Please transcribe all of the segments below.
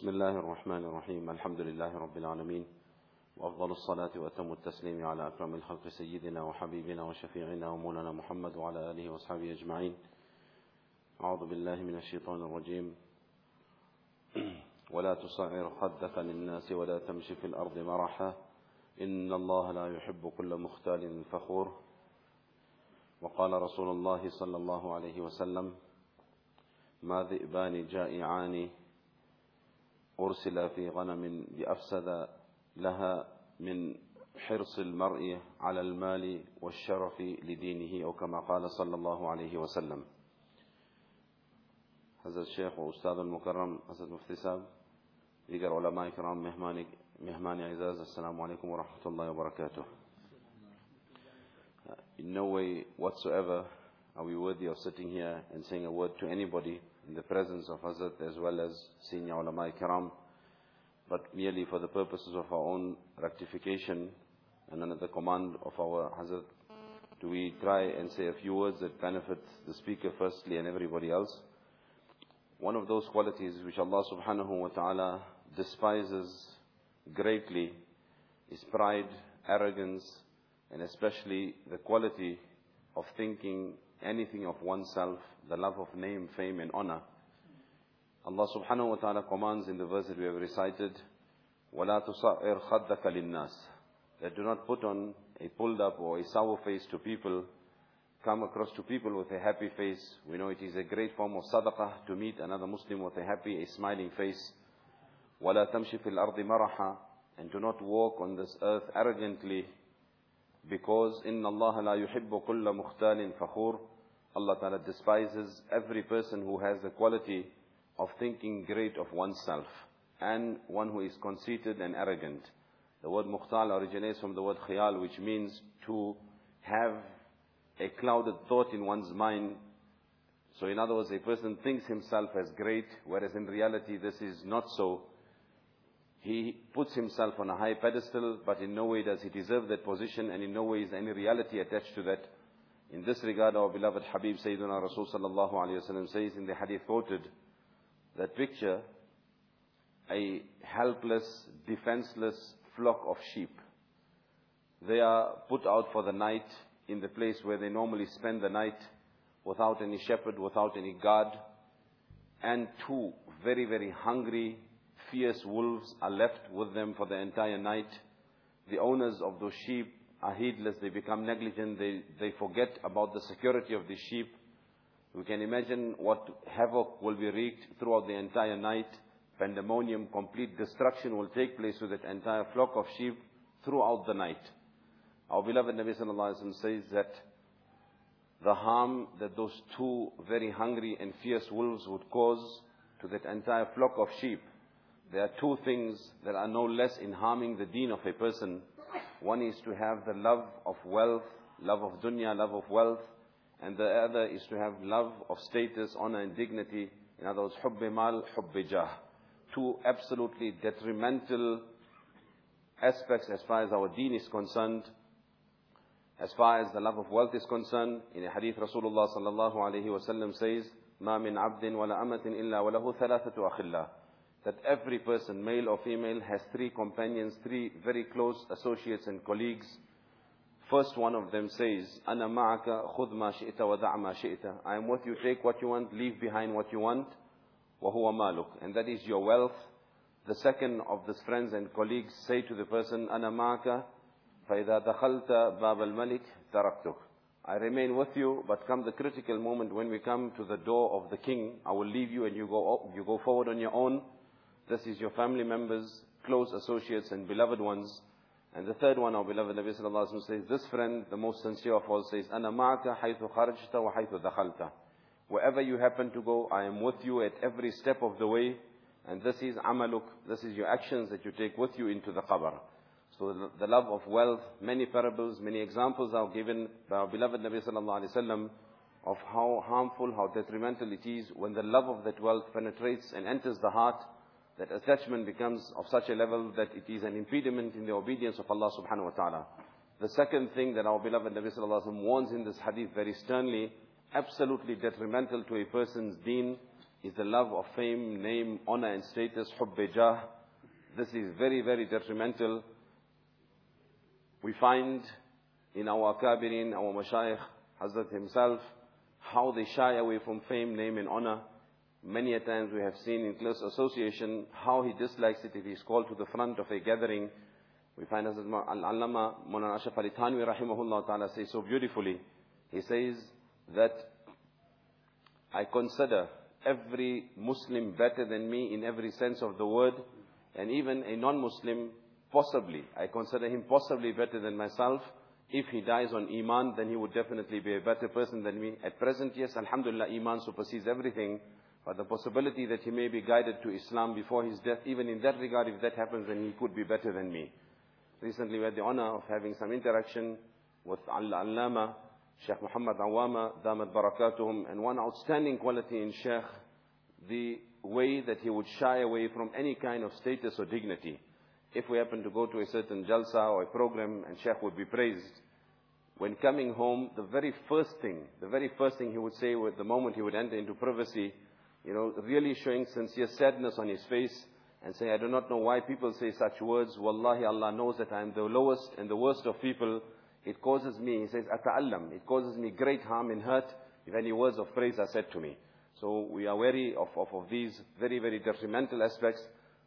بسم الله الرحمن الرحيم. الحمد لله رب العالمين. وأفضل الصلاة وأتم التسليم على أكرم الخلق سيدنا وحبيبنا وشفيعنا ومولانا محمد وعلى آله وأصحابه أجمعين. أعوذ بالله من الشيطان الرجيم. ولا تصعر خدك للناس ولا تمشي في الأرض مرحا. إن الله لا يحب كل مختال فخور. وقال رسول الله صلى الله عليه وسلم ما ذئبان جائعان أرسل في غنم بأفسد لها من حرص المرء على المال والشرف لدينه أو كما قال صلى الله عليه وسلم. حضرت الشيخ وأستاذ المكرم حضرت مفتي صاحب دیگر علماء کرام مہمان مہمان اعزاز السلام علیکم ورحمۃ اللہ وبرکاتہ In no way whatsoever are we worthy of sitting here and saying a word to anybody in the presence of Hazrat as well as senior ulama kiram, but merely for the purposes of our own rectification and under the command of our Hazrat, do we try and say a few words that benefit the speaker firstly and everybody else. One of those qualities which Allah subhanahu wa ta'ala despises greatly is pride, arrogance, and especially the quality of thinking anything of oneself, the love of name, fame and honor. Allah subhanahu wa ta'ala commands in the verse that we have recited, وَلَا تُصَعِّرْ خَدَّكَ لِلنَّاسِ That do not put on a pulled up or a sour face to people, come across to people with a happy face. We know it is a great form of sadaqah to meet another Muslim with a happy, a smiling face. وَلَا تَمْشِ فِي الْأَرْضِ مَرَحًا And do not walk on this earth arrogantly, because إِنَّ اللَّهَ لَا يُحِبُّ كُلَّ مُخْتَالٍ فَخُورٍ Allah Ta'ala despises every person who has the quality of thinking great of oneself and one who is conceited and arrogant. The word mukhtal originates from the word khayal which means to have a clouded thought in one's mind. So in other words, a person thinks himself as great, whereas in reality this is not so. He puts himself on a high pedestal, but in no way does he deserve that position, and in no way is any reality attached to that. In this regard, our beloved Habib Sayyidina Rasul sallallahu says in the hadith quoted, that picture, a helpless, defenseless flock of sheep. They are put out for the night in the place where they normally spend the night without any shepherd, without any guard. And two very, very hungry, fierce wolves are left with them for the entire night. The owners of those sheep are heedless, they become negligent, they, they forget about the security of the sheep. We can imagine what havoc will be wreaked throughout the entire night. Pandemonium, complete destruction will take place with that entire flock of sheep throughout the night. Our beloved Nabi Sallallahu Alaihi says that the harm that those two very hungry and fierce wolves would cause to that entire flock of sheep, there are two things that are no less in harming the deen of a person. One is to have the love of wealth, love of dunya, love of wealth, and the other is to have love of status, honor and dignity. In other words, hubbi mal, hubbi jah. Two absolutely detrimental aspects as far as our deen is concerned. As far as the love of wealth is concerned, in a hadith Rasulullah sallallahu alayhi wa sallam says, ما من عبد ولا أمة إلا وله ثلاثة أخلاء that every person, male or female, has three companions, three very close associates and colleagues. First one of them says, أنا معك خذ ما شئت ودع ما شئت. I am with you, take what you want, leave behind what you want. وهو مالك. And that is your wealth. The second of these friends and colleagues say to the person, أنا معك فإذا دخلت باب الملك تركتك. I remain with you, but come the critical moment when we come to the door of the king, I will leave you and you go, you go forward on your own. This is your family members, close associates and beloved ones. And the third one, our beloved Nabi sallallahu alaihi wasallam says, this friend, the most sincere of all, says, أنا معك حيث خرجت وحيث دخلت. Wherever you happen to go, I am with you at every step of the way. And this is amaluk, this is your actions that you take with you into the qabr. So the, the love of wealth, many parables, many examples are given by our beloved Nabi sallallahu alaihi wasallam of how harmful, how detrimental it is when the love of that wealth penetrates and enters the heart that attachment becomes of such a level that it is an impediment in the obedience of Allah subhanahu wa ta'ala. The second thing that our beloved Nabi sallallahu alaihi wasallam warns in this hadith very sternly, absolutely detrimental to a person's deen, is the love of fame, name, honor and status, hubb jah. This is very, very detrimental. We find in our akabirin, our mashayikh, Hazrat himself, how they shy away from fame, name and honor. Many a times we have seen in close association how he dislikes it if he is called to the front of a gathering. We find Hazrat Al-Allama Mulana Ashraf Ali Thanwi rahimahullah ta'ala says so beautifully. He says that I consider every Muslim better than me in every sense of the word, and even a non-Muslim possibly. I consider him possibly better than myself. If he dies on Iman, then he would definitely be a better person than me. At present, yes, Alhamdulillah, Iman supersedes everything. But the possibility that he may be guided to Islam before his death, even in that regard, if that happens, then he could be better than me. Recently we had the honor of having some interaction with Al-Allama, Sheikh Muhammad Awama, Damat Barakatuhum, and one outstanding quality in Sheikh, the way that he would shy away from any kind of status or dignity. If we happen to go to a certain jalsa or a program and Sheikh would be praised, when coming home, the very first thing, the very first thing he would say with the moment he would enter into privacy, you know, really showing sincere sadness on his face and saying, I do not know why people say such words. Wallahi, Allah knows that I am the lowest and the worst of people. It causes me, he says, ata'allam. It causes me great harm and hurt if any words of praise are said to me. So we are wary of, of, of these very, very detrimental aspects.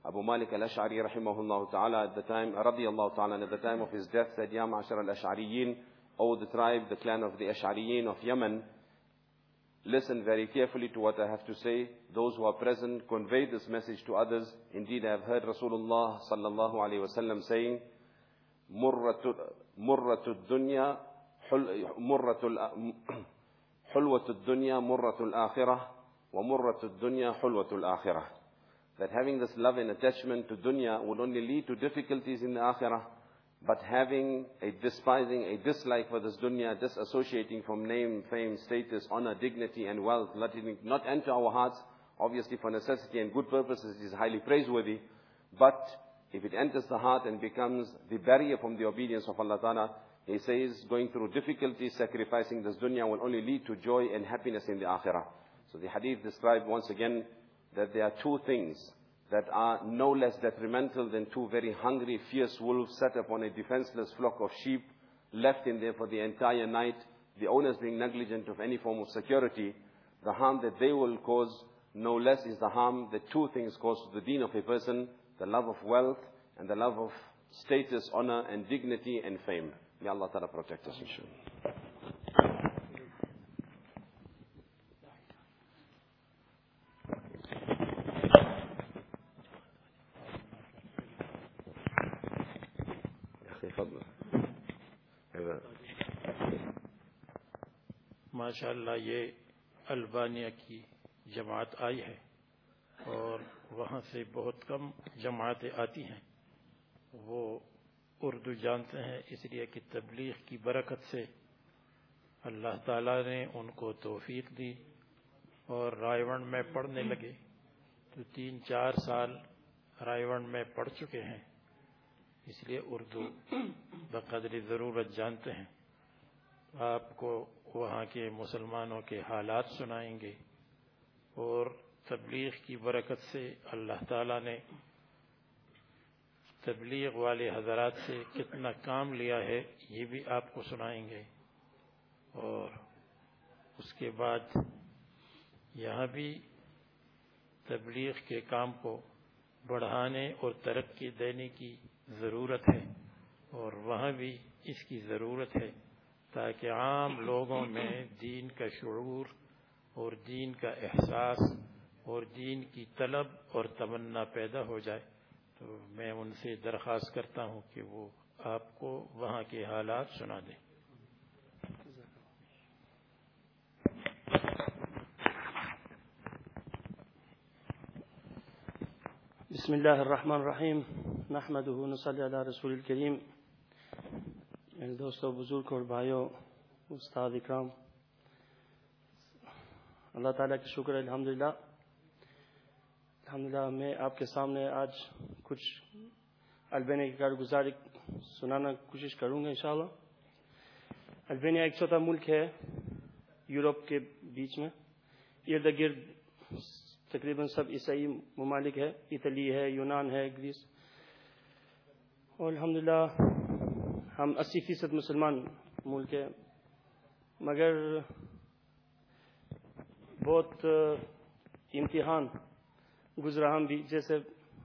Abu Malik al-Ash'ari rahimahullah ta'ala at the time, radiyallahu ta'ala, at the time of his death said, Ya ma'ashar al-Ash'ariyin, O the tribe, the clan of the Ash'ariyin of Yemen, listen very carefully to what I have to say. Those who are present, convey this message to others. Indeed, I have heard Rasulullah sallallahu alayhi wasallam saying, مرة الدنيا مرة حلوة الدنيا مرة الآخرة ومرة الدنيا حلوة الآخرة that having this love and attachment to dunya would only lead to difficulties in the akhirah, but having a despising, a dislike for this dunya, disassociating from name, fame, status, honor, dignity and wealth, letting it not enter our hearts, obviously for necessity and good purposes it is highly praiseworthy, but if it enters the heart and becomes the barrier from the obedience of Allah Ta'ala, he says going through difficulties, sacrificing this dunya will only lead to joy and happiness in the akhirah. So the hadith described once again that there are two things that are no less detrimental than two very hungry, fierce wolves set upon a defenseless flock of sheep, left in there for the entire night, the owners being negligent of any form of security. The harm that they will cause no less is the harm that two things cause to the deen of a person, the love of wealth and the love of status, honor and dignity and fame. May Allah Ta'ala protect us, inshallah. ماشاء اللہ یہ البانیہ کی جماعت آئی ہے اور وہاں سے بہت کم جماعتیں آتی ہیں۔ وہ اردو جانتے ہیں، اس لیے کہ تبلیغ کی برکت سے اللہ تعالیٰ نے ان کو توفیق دی اور رائے میں پڑھنے لگے۔ تو تین چار سال رائے میں پڑھ چکے ہیں، اس لیے اردو بقدری ضرورت جانتے ہیں۔ آپ کو وہاں کے مسلمانوں کے حالات سنائیں گے اور تبلیغ کی برکت سے اللہ تعالیٰ نے تبلیغ والے حضرات سے کتنا کام لیا ہے، یہ بھی آپ کو سنائیں گے۔ اور اس کے بعد یہاں بھی تبلیغ کے کام کو بڑھانے اور ترقی دینے کی ضرورت ہے اور وہاں بھی اس کی ضرورت ہے۔ تاکہ عام لوگوں میں دین کا شعور اور دین کا احساس اور دین کی طلب اور تمنا پیدا ہو جائے۔ تو میں ان سے درخواست کرتا ہوں کہ وہ آپ کو وہاں کے حالات سنا دیں۔ بسم اللہ الرحمن الرحیم۔ نحمده رسول الکریم۔ یعنی میرے دوستوں بزرگ اور بھائیوں استاد اکرام، اللہ تعالیٰ کی شکر الحمد للہ الحمد للہ میں آپ کے سامنے آج کچھ البینیا کی کارگزاری سنانا کوشش کروں گا انشاءاللہ۔ البینیا ایک چھوٹا ملک ہے یورپ کے بیچ میں۔ ارد گرد تقریباً سب عیسائی ممالک ہے، اٹلی ہے، یونان ہے، گریس۔ اور الحمدللہ ہم اسی فیصد مسلمان ملک ہے مگر بہت امتحان گزرا ہم بھی، جیسے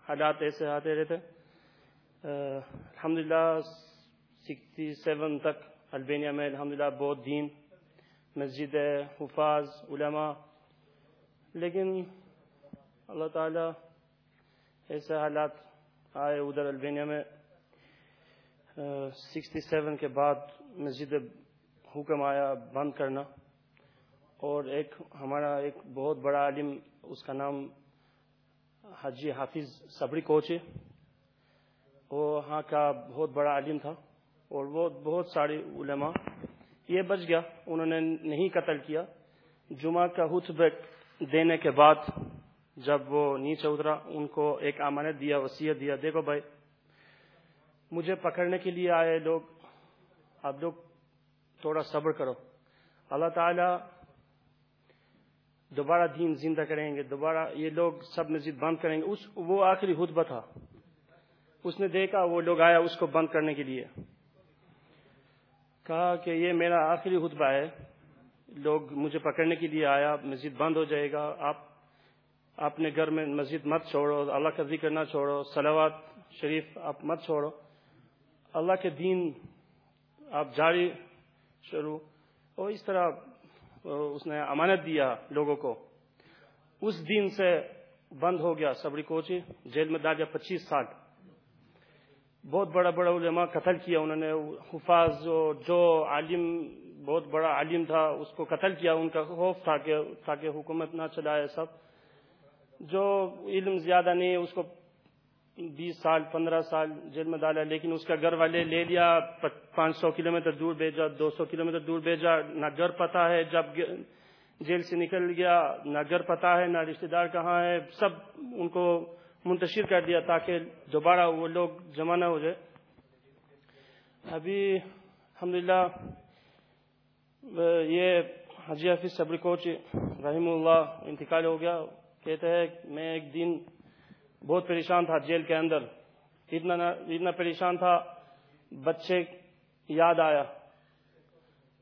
حالات ایسے آتے رہتے۔ الحمد للہ سکسٹی سیون تک البینیا میں الحمد للہ بہت دین، مسجد ہے حفاظ، علماء۔ لیکن اللہ تعالی ایسے حالات آئے ادھر البینیا میں۔ سکسٹی سیون کے بعد مسجد حکم آیا بند کرنا اور ایک ہمارا ایک بہت بڑا عالم، اس کا نام حجی حافظ صبری کوچ ہے وہ وہاں کا بہت بڑا عالم تھا اور وہ بہت سارے علماء، یہ بچ گیا، انہوں نے نہیں قتل کیا۔ جمعہ کا حتب دینے کے بعد جب وہ نیچے اترا، ان کو ایک امانت دیا وسیعت دیا، دیکھو بھائی مجھے پکڑنے کے لیے آئے لوگ، آپ لوگ تھوڑا صبر کرو۔ اللہ تعالی دوبارہ دین زندہ کریں گے، دوبارہ یہ لوگ سب مسجد بند کریں گے۔ اس، وہ آخری خطبہ تھا۔ اس نے دیکھا، وہ لوگ آیا اس کو بند کرنے کے لیے۔ کہا کہ یہ میرا آخری خطبہ ہے۔ لوگ مجھے پکڑنے کے لیے آیا، مسجد بند ہو جائے گا۔ آپ، اپنے گھر میں مسجد مت چھوڑو، اللہ کا ذکر نہ چھوڑو سلوات شریف آپ مت چھوڑو۔ اللہ کے دین آپ جاری شروع، اور اس طرح اس نے امانت دیا لوگوں کو۔ اس دن سے بند ہو گیا سبری کوچی، جیل میں ڈال پچیس سال۔ بہت بڑا بڑا علماء قتل کیا انہوں نے، حفاظ جو عالم، بہت بڑا عالم تھا، اس کو قتل کیا۔ ان کا خوف تھا کہ، تاکہ حکومت نہ چلائے سب۔ جو علم زیادہ نہیں، اس کو بیس سال، پندرہ سال جیل میں ڈالا، لیکن اس کا گھر والے لے لیا، پانچ سو کلو میٹر دور بھیجا، دو سو کلو میٹر دور بھیجا، نہ گھر پتا ہے جب جیل سے نکل گیا، نہ گھر پتا ہے، نہ رشتے دار کہاں ہے، سب ان کو منتشر کر دیا تاکہ دوبارہ وہ لوگ جمع نہ ہو جائے۔ ابھی الحمدللہ یہ حجی حافظ صبری کوچ رحم اللہ انتقال ہو گیا، کہتے ہیں، میں ایک دن بہت پریشان تھا جیل کے اندر۔ اتنا اتنا پریشان تھا، بچے یاد آیا۔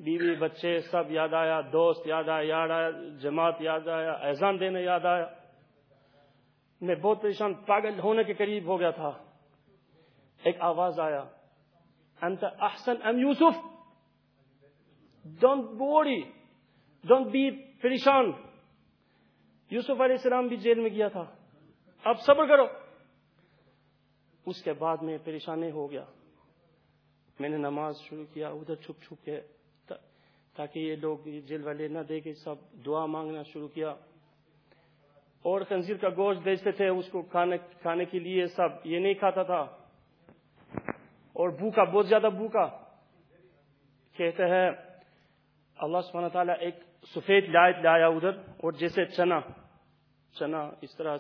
بیوی، بچے سب یاد آیا، دوست یاد آیا یاد آیا، جماعت یاد آیا احسان دینے یاد آیا۔ میں بہت پریشان، پاگل ہونے کے قریب ہو گیا تھا۔ ایک آواز آیا، انت احسن ام Yusuf? Don't worry don't be پریشان۔ یوسف علیہ السلام بھی جیل میں گیا تھا۔ اب صبر کرو۔ اس کے بعد میں پریشانی ہو گیا۔ میں نے نماز شروع کیا، ادھر چھپ چھپ کے تاکہ یہ لوگ جیل والے نہ دے کے سب دعا مانگنا شروع کیا۔ اور خنزیر کا گوشت بیچتے تھے، اس کو کھانے کے لیے سب یہ نہیں کھاتا تھا۔ اور بھوکا، بہت زیادہ بھوکا۔ کہتے ہیں، اللہ سبحانہ تعالیٰ ایک سفید لائٹ لایا ادھر، اور جیسے چنا چنا اس طرح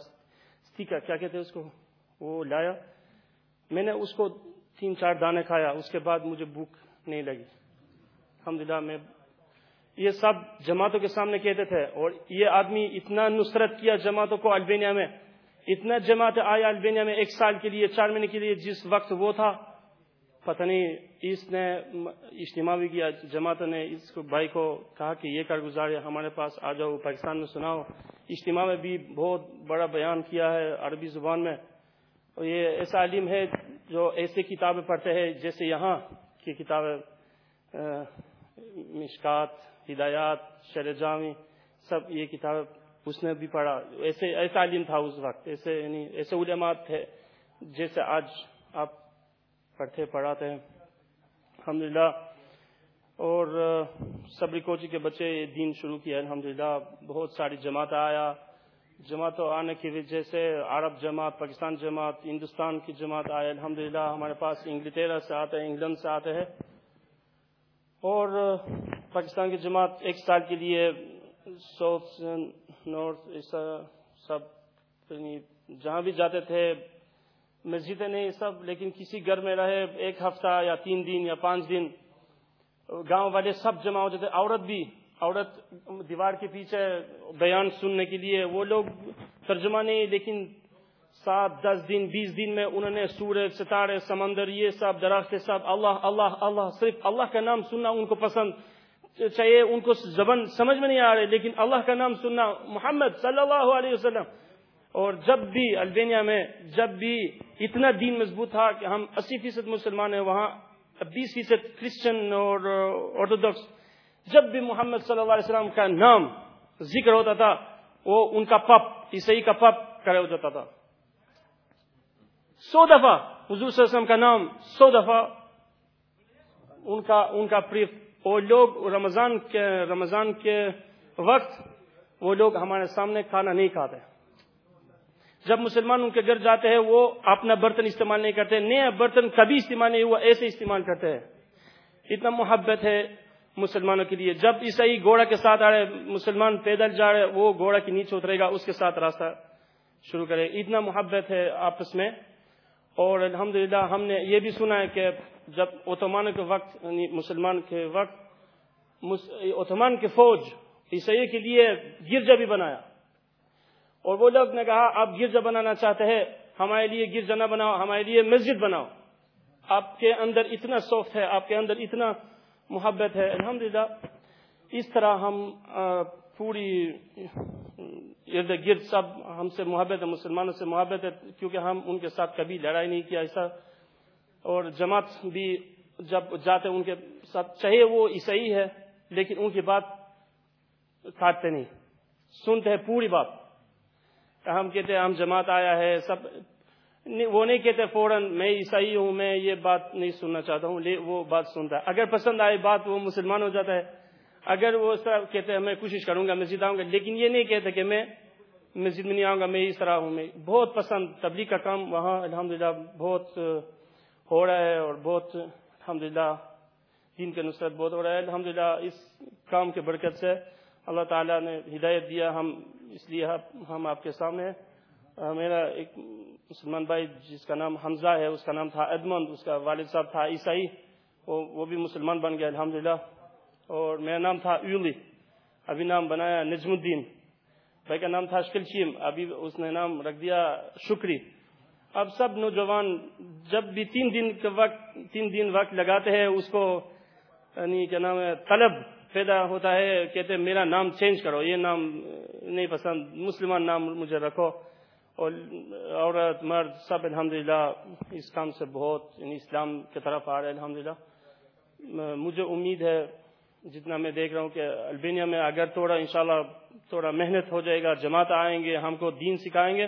کیا کہتے اس کو؟ وہ لایا۔ میں نے اس کو تین چار دانے کھایا، اس کے بعد مجھے بھوک نہیں لگی۔ الحمد میں یہ سب جماعتوں کے سامنے کہتے تھے، اور یہ آدمی اتنا نصرت کیا جماعتوں کو البینیا میں۔ اتنا جماعت آیا البینیا میں ایک سال کے لیے، چار مہینے کے لیے، جس وقت وہ تھا۔ پتہ نہیں، اس نے اجتماع بھی کیا، جماعت نے اس کو، بھائی کو کہا کہ یہ کر گزارے ہمارے پاس آ جاؤ، پاکستان میں سناؤ۔ اجتماع میں بھی بہت بڑا بیان کیا ہے عربی زبان میں۔ اور یہ ایسا عالم ہے جو ایسے کتابیں پڑھتے ہیں جیسے یہاں کی کتابیں مشکات، ہدایات شر جامی، سب یہ کتاب اس نے بھی پڑھا۔ ایسے، ایسا عالم تھا اس وقت، ایسے یعنی ایسے علمات تھے جیسے آج آپ پڑھتے پڑھاتے ہیں۔ الحمدللہ۔ اور، صبری کوچی کے بچے دین شروع کیا الحمدللہ، بہت ساری جماعت آیا۔ جماعت آنے کی وجہ سے عرب جماعت، پاکستان جماعت، ہندوستان کی جماعت آئے۔ الحمدللہ، ہمارے پاس انگلتیرا سے آتے ہیں، انگلینڈ سے آتے ہیں۔ اور، پاکستان کی جماعت ایک سال کے لیے ساؤتھ، نارتھ سب یعنی جہاں بھی جاتے تھے مسجدیں نہیں سب، لیکن کسی گھر میں رہے ایک ہفتہ یا تین دن یا پانچ دن، گاؤں والے سب جمع ہوتے تھے عورت بھی، عورت دیوار کے پیچھے بیان سننے کے لیے، وہ لوگ ترجمہ نہیں، لیکن سات، دس دن، بیس دن میں انہوں نے سورج ستارے، سمندر، یہ سب، درخت سب، اللہ اللہ اللہ، صرف اللہ کا نام سننا ان کو پسند چاہیے ان کو زبان سمجھ میں نہیں آ رہے لیکن اللہ کا نام سننا، محمد صلی اللہ علیہ وسلم اور جب بھی البینیا میں جب بھی اتنا دین مضبوط تھا کہ ہم اسی فیصد مسلمان ہیں، وہاں بیس فیصد کرسچن اور آرتھوڈاکس جب بھی محمد صلی اللہ علیہ وسلم کا نام ذکر ہوتا تھا، وہ ان کا پپ، عیسائی کا پپ کرے ہو جاتا تھا۔ سو دفعہ حضور صلی اللہ علیہ وسلم کا نام، سو دفعہ ان کا ان کا پریف، وہ لوگ رمضان کے رمضان کے وقت وہ لوگ ہمارے سامنے کھانا نہیں کھاتے۔ جب مسلمان ان کے گھر جاتے ہیں، وہ اپنا برتن استعمال نہیں کرتے، نیا برتن کبھی استعمال نہیں ہوا، ایسے استعمال کرتے ہیں۔ اتنا محبت ہے مسلمانوں کے لیے۔ جب عیسائی گھوڑا کے ساتھ آ رہے، مسلمان پیدل جا رہے، وہ گھوڑا کے نیچے اترے گا، اس کے ساتھ راستہ شروع کرے۔ اتنا محبت ہے آپس میں۔ اور الحمدللہ ہم نے یہ بھی سنا ہے کہ جب اوتمان کے وقت یعنی مسلمان کے وقت اوتمان کے فوج عیسائی کے لیے گرجا بھی بنایا۔ اور وہ لوگ نے کہا، آپ گرجا بنانا چاہتے ہیں، ہمارے لیے گرجا نہ بناؤ، ہمارے لیے مسجد بناؤ۔ آپ کے اندر اتنا سوفٹ ہے، آپ کے اندر اتنا محبت ہے۔ الحمدللہ، اس طرح ہم پوری ارد گرد سب ہم سے محبت ہے، مسلمانوں سے محبت ہے، کیونکہ ہم ان کے ساتھ کبھی لڑائی نہیں کیا، ایسا۔ اور جماعت بھی جب جاتے ان کے ساتھ چاہے وہ عیسائی ہے، لیکن ان کی بات کاٹتے نہیں۔ سنتے ہیں پوری بات۔ ہم کہتے ہیں ہم جماعت آیا ہے، سب وہ نہیں کہتے فوراً میں عیسائی ہوں، میں یہ بات نہیں سننا چاہتا ہوں وہ بات سنتا ہے۔ اگر پسند آئے بات، وہ مسلمان ہو جاتا ہے۔ اگر وہ اس طرح کہتے ہیں میں کوشش کروں گا، مسجد آؤں گا، لیکن یہ نہیں کہتے کہ میں مسجد میں نہیں آؤں گا، میں اس طرح ہوں، میں بہت پسند، تبلیغ کا کام وہاں الحمدللہ بہت ہو رہا ہے اور بہت الحمدللہ دین کے نصرت بہت ہو رہا ہے۔ الحمدللہ اس کام کے برکت سے اللہ تعالیٰ نے ہدایت دیا، ہم اس لیے ہم آپ کے سامنے میرا ایک مسلمان بھائی جس کا نام حمزہ ہے، اس کا نام تھا ادمند اس کا والد صاحب تھا عیسائی، وہ بھی مسلمان بن گیا الحمدللہ۔ اور میرا نام تھا ایولی، ابھی نام بنایا نجم الدین۔ بھائی کا نام تھا شکل ابھی اس نے نام رکھ دیا شکری۔ اب سب نوجوان جب بھی تین دن کے وقت تین دن وقت لگاتے ہیں، اس کو یعنی کیا نام ہے، طلب۔ پیدا ہوتا ہے، کہتے میرا نام چینج کرو، یہ نام نہیں پسند، مسلمان نام مجھے رکھو۔ اور عورت، مرد سب الحمدللہ اس کام سے بہت یعنی اسلام کی طرف آ رہے الحمدللہ۔ مجھے امید ہے، جتنا میں دیکھ رہا ہوں کہ البینیا میں اگر تھوڑا، انشاءاللہ تھوڑا محنت ہو جائے گا، جماعت آئیں گے، ہم کو دین سکھائیں گے۔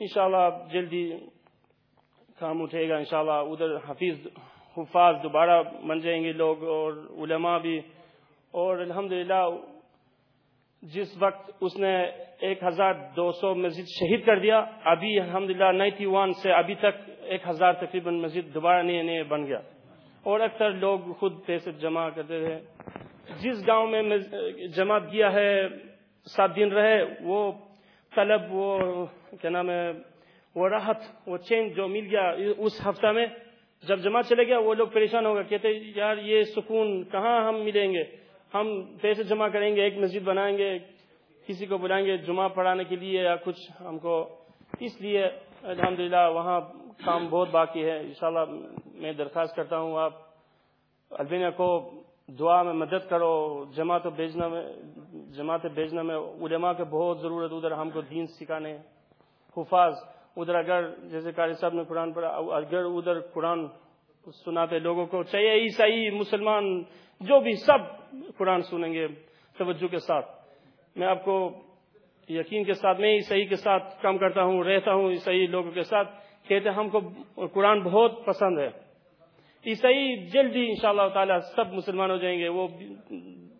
انشاءاللہ جلدی کام اٹھے گا، انشاءاللہ۔ ادھر حفیظ، حفاظ دوبارہ بن جائیں گے لوگ، اور علماء بھی اور الحمدللہ جس وقت اس نے ایک ہزار دو سو مسجد شہید کر دیا، ابھی الحمد للہ نائنٹی ون سے ابھی تک ایک ہزار تقریباً مسجد دوبارہ نئے نئے بن گیا۔ اور اکثر لوگ خود پیسے جمع کرتے تھے۔ جس گاؤں میں جمع کیا ہے، سات دن رہے، وہ طلب، وہ کیا نام ہے، وہ راحت، وہ چینج جو مل گیا اس ہفتہ میں، جب جمع چلے گیا، وہ لوگ پریشان ہو گئے، کہتے یار یہ سکون کہاں ہم ملیں گے؟ ہم پیسے جمع کریں گے، ایک مسجد بنائیں گے، کسی کو بلائیں گے جمعہ پڑھانے کے لیے یا کچھ ہم کو۔ اس لیے الحمدللہ وہاں کام بہت باقی ہے۔ انشاءاللہ میں درخواست کرتا ہوں، آپ البینیا کو دعا میں مدد کرو، جماعت بھیجنا میں، جماعت بھیجنا میں علماء کے بہت ضرورت ادھر ہم کو دین سکھانے۔ حفاظ، ادھر اگر جیسے قاری صاحب نے قرآن پڑھا، اگر ادھر قرآن سناتے لوگوں کو چاہیے عیسائی، مسلمان، جو بھی سب قرآن سنیں گے توجہ کے ساتھ۔ میں آپ کو یقین کے ساتھ، میں عیسائی کے ساتھ کام کرتا ہوں، رہتا ہوں عیسائی لوگوں کے ساتھ، کہتے ہم کو قرآن بہت پسند ہے۔ عیسائی جلدی ان شاء اللہ تعالیٰ سب مسلمان ہو جائیں گے، وہ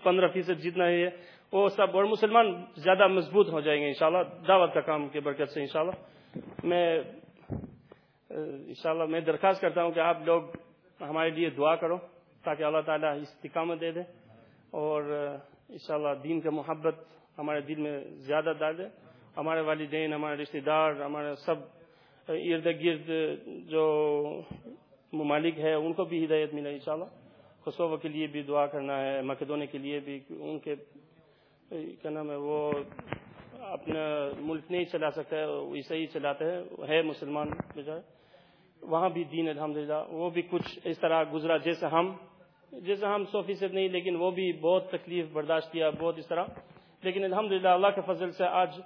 پندرہ فیصد جتنا ہی ہے، وہ سب، اور مسلمان زیادہ مضبوط ہو جائیں گے انشاءاللہ، دعوت کا کام کے برکت سے انشاءاللہ۔ میں انشاءاللہ میں درخواست کرتا ہوں کہ آپ لوگ ہمارے لیے دعا کرو تاکہ اللہ تعالیٰ استقامت دے دے اور انشاءاللہ دین کا محبت ہمارے دل میں زیادہ ڈال دے۔ ہمارے والدین، ہمارے رشتہ دار، ہمارے سب ارد گرد جو ممالک ہے ان کو بھی ہدایت ملے انشاءاللہ۔ خصوبہ کے لیے بھی دعا کرنا ہے مقدونے کے لیے بھی، ان کے کیا نام ہے، وہ اپنا ملک نہیں چلا سکتا ہے ویسے ہی چلاتے ہیں ہے مسلمان بچارے وہاں بھی دین الحمدللہ، وہ بھی کچھ اس طرح گزرا، جیسے ہم جیسے ہم سو فیصد نہیں، لیکن وہ بھی بہت تکلیف برداشت کیا، بہت اس طرح۔ لیکن الحمدللہ، اللہ کے فضل سے آج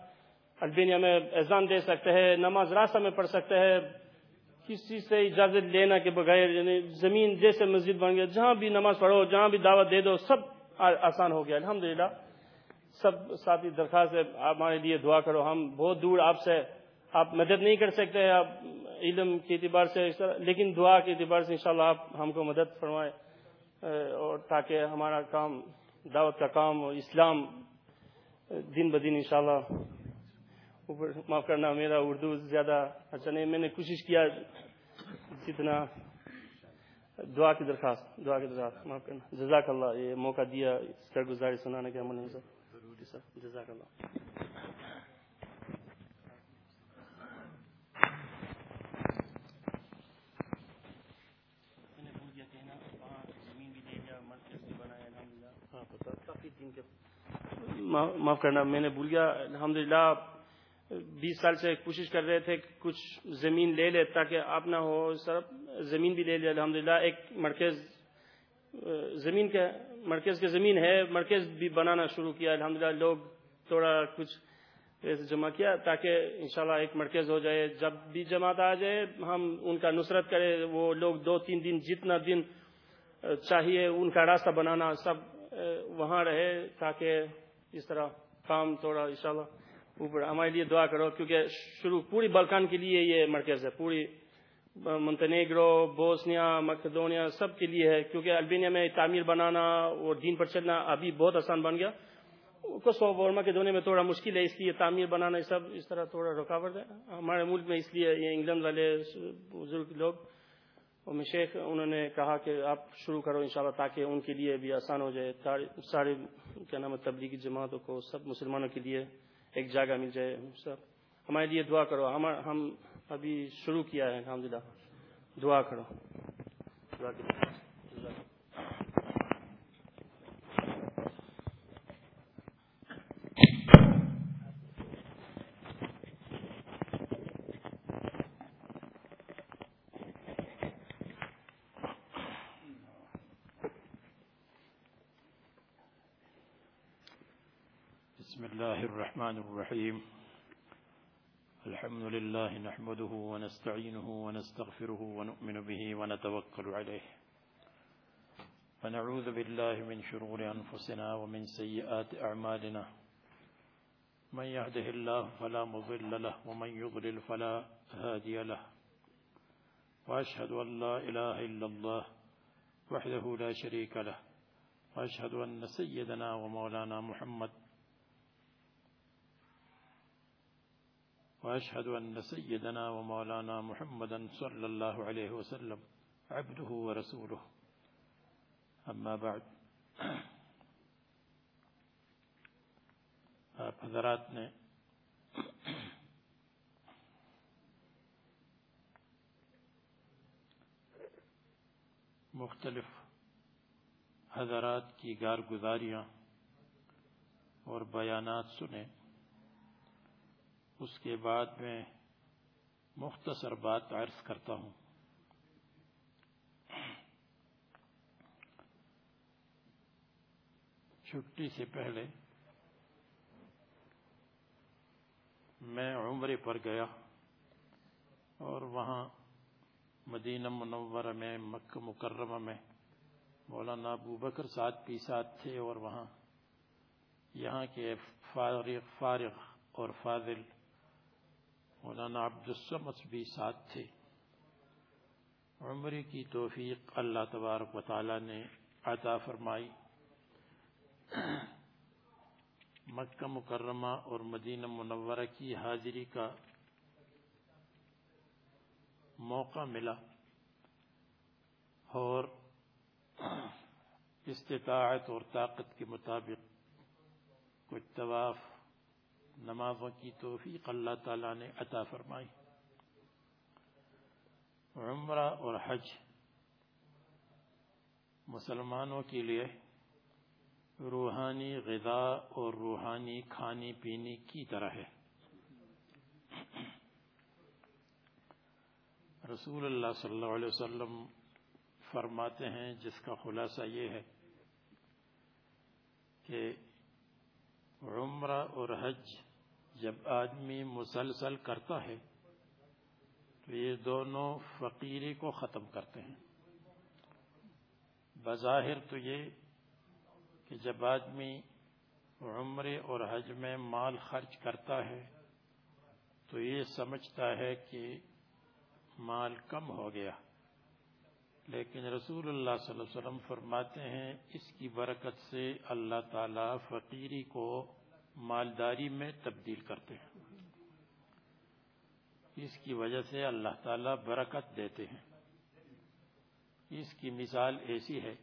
البینیا میں اذان دے سکتے ہیں، نماز راستہ میں پڑھ سکتے ہیں۔ کسی سے اجازت لینا کے بغیر یعنی زمین جیسے مسجد بن گیا، جہاں بھی نماز پڑھو، جہاں بھی دعوت دے دو، سب آسان ہو گیا۔ الحمدللہ، سب ساتھی درخواست ہے، آپ ہمارے لیے دعا کرو، ہم بہت دور آپ سے، آپ مدد نہیں کر سکتے، آپ علم کے اعتبار سے لیکن دعا کے اعتبار سے انشاءاللہ آپ ہم کو مدد فرمائیں اور تاکہ ہمارا کام، دعوت کا کام اسلام دن بدن انشاءاللہ اوپر معاف کرنا میرا اردو زیادہ اچھا نہیں، میں نے کوشش کیا جتنا دعا کی درخواست، دعا کی درخواست، معاف کرنا۔ جزاک اللہ، یہ موقع دیا اس کا گزاری سنانے کے عمل سر جزاک اللہ۔ معاف کرنا، میں نے بھول گیا۔ الحمدللہ، بیس سال سے کوشش کر رہے تھے، کچھ زمین لے لے تاکہ آپ نہ ہو سر زمین بھی لے لے الحمدللہ، ایک مرکز، زمین کا مرکز کے زمین ہے، مرکز بھی بنانا شروع کیا۔ الحمدللہ، لوگ تھوڑا کچھ جمع کیا تاکہ انشاءاللہ ایک مرکز ہو جائے۔ جب بھی جماعت آ جائے، ہم ان کا نصرت کرے وہ لوگ دو تین دن جتنا دن چاہیے، ان کا راستہ بنانا، سب وہاں رہے تاکہ اس طرح کام تھوڑا انشاءاللہ اوپر ہمارے لیے دعا کرو، کیونکہ شروع پوری بلکان کے لیے یہ مرکز ہے، پوری منتنیگرو بوسنیا مکدونیا سب کے لیے ہے، کیونکہ البینیا میں تعمیر بنانا اور دین پر چلنا ابھی بہت آسان بن گیا۔ کوسو ورما کے دونے میں تھوڑا مشکل ہے، اس لیے تعمیر بنانا سب اس طرح تھوڑا رکاوٹ ہے۔ ہمارے ملک میں اس لیے یہ انگلینڈ والے بزرگ لوگ اور شیخ، انہوں نے کہا کہ آپ شروع کرو انشاءاللہ تاکہ ان کے لیے بھی آسان ہو جائے سارے کیا نام ہے، تبلیغی جماعتوں کو، سب مسلمانوں کے لیے ایک جگہ مل جائے، سب۔ ہمارے لیے دعا کرو۔ ہم ابھی شروع کیا ہے الحمد دعا کرو۔ دعا الله الرحمن الرحيم. الحمد لله نحمده ونستعينه ونستغفره ونؤمن به ونتوكل عليه. ونعوذ بالله من شرور أنفسنا ومن سيئات أعمالنا. من يهده الله فلا مضل له ومن يضلل فلا هادي له. وأشهد أن لا إله إلا الله وحده لا شريك له. وأشهد أن سيدنا ومولانا محمد وأشهد أن سيدنا ومولانا محمدا صلى الله عليه وسلم عبده ورسوله. أما بعد، آپ حضرات نے مختلف حضرات کی کارگزاریاں اور بیانات سنے اس کے بعد میں مختصر بات عرض کرتا ہوں۔ چھٹی سے پہلے میں عمرے پر گیا اور وہاں مدینہ منورہ میں، مکہ مکرمہ میں مولانا ابو بکر ساتھ پی ساتھ تھے اور وہاں یہاں کے فارغ فارغ اور فاضل مولانا عبد بھی ساتھ تھے۔ عمر کی توفیق اللہ تبارک و تعالی نے عطا فرمائی۔ مکہ مکرمہ اور مدینہ منورہ کی حاضری کا موقع ملا اور استطاعت اور طاقت کے مطابق کچھ طواف نمازوں کی توفیق اللہ تعالیٰ نے عطا فرمائی۔ عمرہ اور حج مسلمانوں کے لیے روحانی غذا اور روحانی کھانے پینے کی طرح ہے۔ رسول اللہ صلی اللہ علیہ وسلم فرماتے ہیں، جس کا خلاصہ یہ ہے کہ عمرہ اور حج جب آدمی مسلسل کرتا ہے تو یہ دونوں فقیری کو ختم کرتے ہیں۔ بظاہر تو یہ کہ جب آدمی عمرے اور حج میں مال خرچ کرتا ہے تو یہ سمجھتا ہے کہ مال کم ہو گیا۔ لیکن رسول اللہ صلی اللہ علیہ وسلم فرماتے ہیں، اس کی برکت سے اللہ تعالی فقیری کو مالداری میں تبدیل کرتے ہیں۔ اس کی وجہ سے اللہ تعالی برکت دیتے ہیں۔ اس کی مثال ایسی ہے،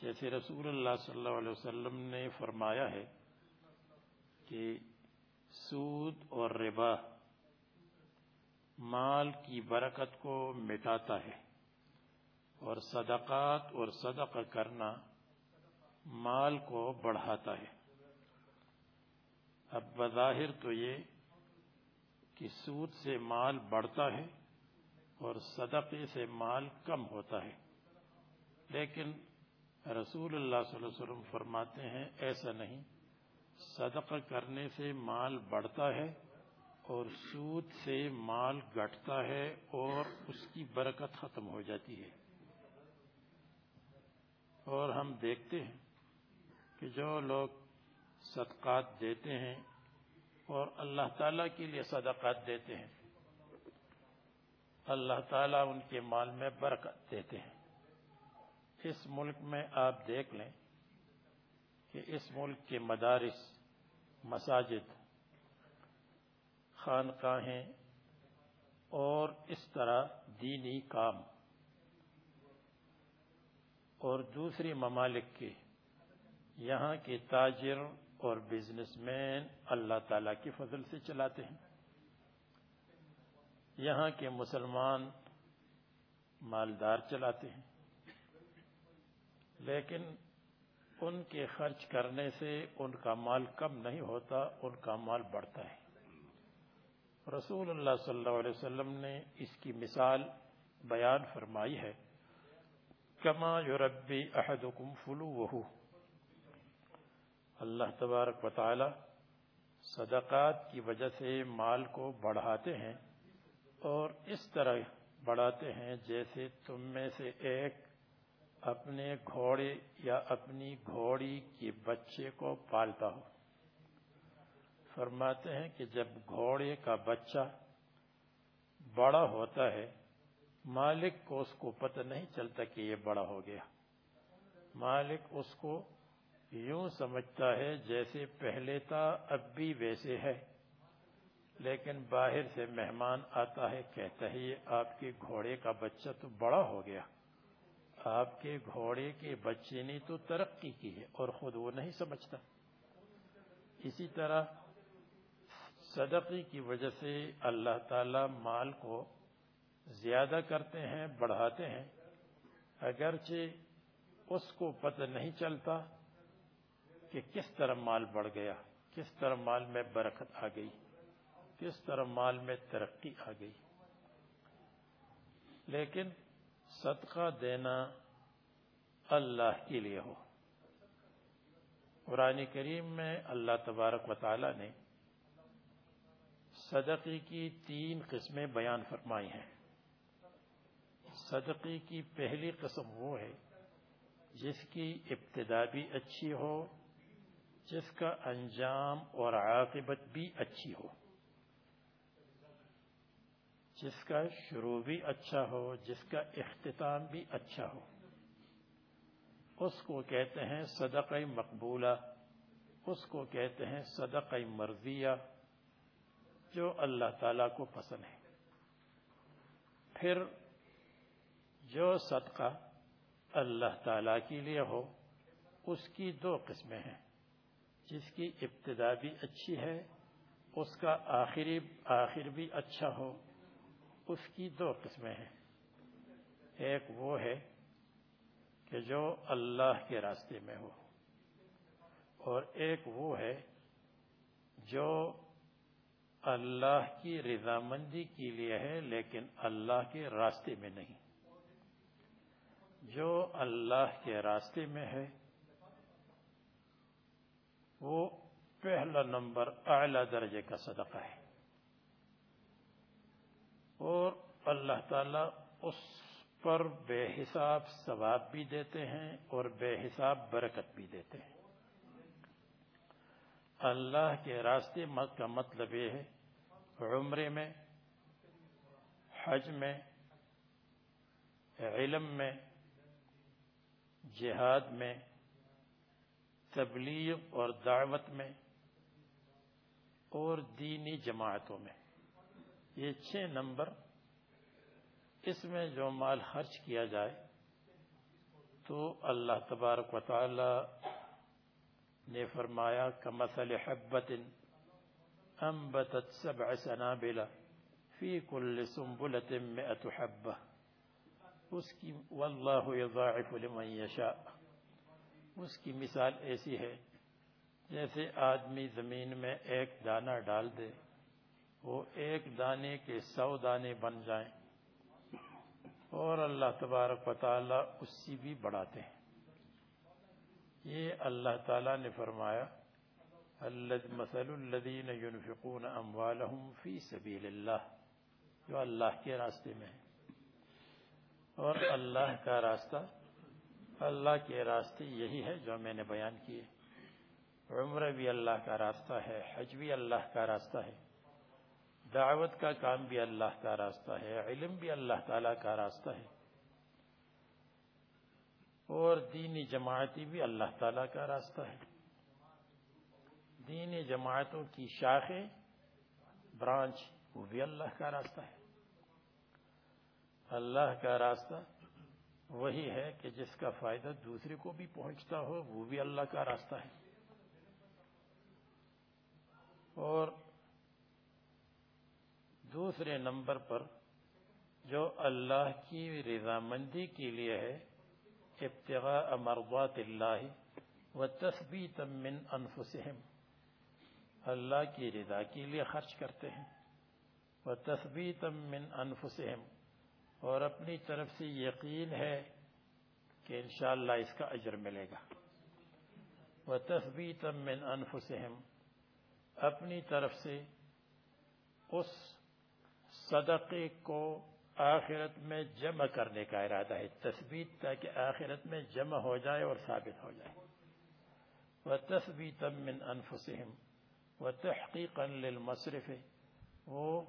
جیسے رسول اللہ صلی اللہ علیہ وسلم نے فرمایا ہے کہ سود اور ربا مال کی برکت کو مٹاتا ہے اور صدقات اور صدقہ کرنا مال کو بڑھاتا ہے۔ اب بظاہر تو یہ کہ سود سے مال بڑھتا ہے اور صدقے سے مال کم ہوتا ہے۔ لیکن رسول اللہ صلی اللہ علیہ وسلم فرماتے ہیں، ایسا نہیں۔ صدقہ کرنے سے مال بڑھتا ہے اور سود سے مال گھٹتا ہے اور اس کی برکت ختم ہو جاتی ہے۔ اور ہم دیکھتے ہیں کہ جو لوگ صدقات دیتے ہیں اور اللہ تعالیٰ کے لیے صدقات دیتے ہیں۔ اللہ تعالیٰ ان کے مال میں برکت دیتے ہیں۔ اس ملک میں آپ دیکھ لیں کہ اس ملک کے مدارس، مساجد، خانقاہیں اور اس طرح دینی کام اور دوسری ممالک کے، یہاں کے تاجر اور بزنس مین اللہ تعالی کے فضل سے چلاتے ہیں۔ یہاں کے مسلمان مالدار چلاتے ہیں۔ لیکن ان کے خرچ کرنے سے ان کا مال کم نہیں ہوتا، ان کا مال بڑھتا ہے۔ رسول اللہ صلی اللہ علیہ وسلم نے اس کی مثال بیان فرمائی ہے۔ کما یوربی احدکم فلو اللہ تبارک و تعالی صدقات کی وجہ سے مال کو بڑھاتے ہیں اور اس طرح بڑھاتے ہیں جیسے تم میں سے ایک اپنے گھوڑے یا اپنی گھوڑی کے بچے کو پالتا ہو۔ فرماتے ہیں کہ جب گھوڑے کا بچہ بڑا ہوتا ہے، مالک کو اس کو پتہ نہیں چلتا کہ یہ بڑا ہو گیا۔ مالک اس کو یوں سمجھتا ہے جیسے پہلے تھا، اب بھی ویسے ہے۔ لیکن باہر سے مہمان آتا ہے، کہتا ہے، یہ آپ کے گھوڑے کا بچہ تو بڑا ہو گیا۔ آپ کے گھوڑے کے بچے نے تو ترقی کی ہے اور خود وہ نہیں سمجھتا۔ اسی طرح صدقی کی وجہ سے اللہ تعالی مال کو زیادہ کرتے ہیں، بڑھاتے ہیں۔ اگرچہ اس کو پتہ نہیں چلتا کہ کس طرح مال بڑھ گیا، کس طرح مال میں برکت آ گئی، کس طرح مال میں ترقی آ گئی۔ لیکن صدقہ دینا اللہ کے لیے ہو۔ قرآن کریم میں اللہ تبارک و تعالی نے صدقی کی تین قسمیں بیان فرمائی ہیں۔ صدقی کی پہلی قسم وہ ہے جس کی ابتدا بھی اچھی ہو جس کا انجام اور عاقبت بھی اچھی ہو۔ جس کا شروع بھی اچھا ہو، جس کا اختتام بھی اچھا ہو۔ اس کو کہتے ہیں صدقہ مقبولہ، اس کو کہتے ہیں صدقہ مرضیہ، جو اللہ تعالی کو پسند ہے۔ پھر جو صدقہ اللہ تعالی کے لیے ہو، اس کی دو قسمیں ہیں۔ جس کی ابتدا بھی اچھی ہے، اس کا آخری، آخر بھی اچھا ہو، اس کی دو قسمیں ہیں۔ ایک وہ ہے کہ جو اللہ کے راستے میں ہو، اور ایک وہ ہے جو اللہ کی رضامندی کے لیے ہے، لیکن اللہ کے راستے میں نہیں۔ جو اللہ کے راستے میں ہے وہ پہلا نمبر اعلی درجے کا صدقہ ہے۔ اور اللہ تعالی اس پر بے حساب ثواب بھی دیتے ہیں اور بے حساب برکت بھی دیتے ہیں۔ اللہ کے راستے کا مطلب یہ ہے، عمرے میں، حج میں، علم میں، جہاد میں تبلیغ اور دعوت میں اور دینی جماعتوں میں۔ یہ چھ نمبر اس میں جو مال خرچ کیا جائے تو اللہ تبارک و تعالی نے فرمایا کہ مسل حبت انبتت سبع سنابل فی کل سنبلت مئت حبہ اس کی واللہ یضاعف لمن یشاء اس کی مثال ایسی ہے، جیسے آدمی زمین میں ایک دانہ ڈال دے، وہ ایک دانے کے سو دانے بن جائیں۔ اور اللہ تبارک و تعالی اس سے بھی بڑھاتے ہیں۔ یہ اللہ تعالی نے فرمایا مثل الذین ينفقون اموالهم فی سبیل اللہ، جو اللہ کے راستے میں ہے۔ اور اللہ کا راستہ اللہ کے راستے یہی ہے جو میں نے بیان کیے۔ عمر بھی اللہ کا راستہ ہے، حج بھی اللہ کا راستہ ہے، دعوت کا کام بھی اللہ کا راستہ ہے، علم بھی اللہ تعالیٰ کا راستہ ہے۔ اور دینی جماعتی بھی اللہ تعالیٰ کا راستہ ہے۔ دینی جماعتوں کی شاخیں، برانچ، وہ بھی اللہ کا راستہ ہے۔ اللہ کا راستہ وہی ہے کہ جس کا فائدہ دوسرے کو بھی پہنچتا ہو، وہ بھی اللہ کا راستہ ہے۔ اور دوسرے نمبر پر جو اللہ کی رضامندی کے لیے ہے، ابتغاء مرضات اللہ و تثبیتا من انفسهم اللہ کی رضا کے لیے خرچ کرتے ہیں۔ وہ تثبیتا من انفسهم اور اپنی طرف سے یقین ہے کہ انشاءاللہ اس کا اجر ملے گا۔ وہ تثبیتا من انفسهم اپنی طرف سے اس صدقے کو آخرت میں جمع کرنے کا ارادہ ہے۔ تصویت تاکہ آخرت میں جمع ہو جائے اور ثابت ہو جائے۔ وہ تصویت من انفسہم و تحقیق للمصرف۔ وہ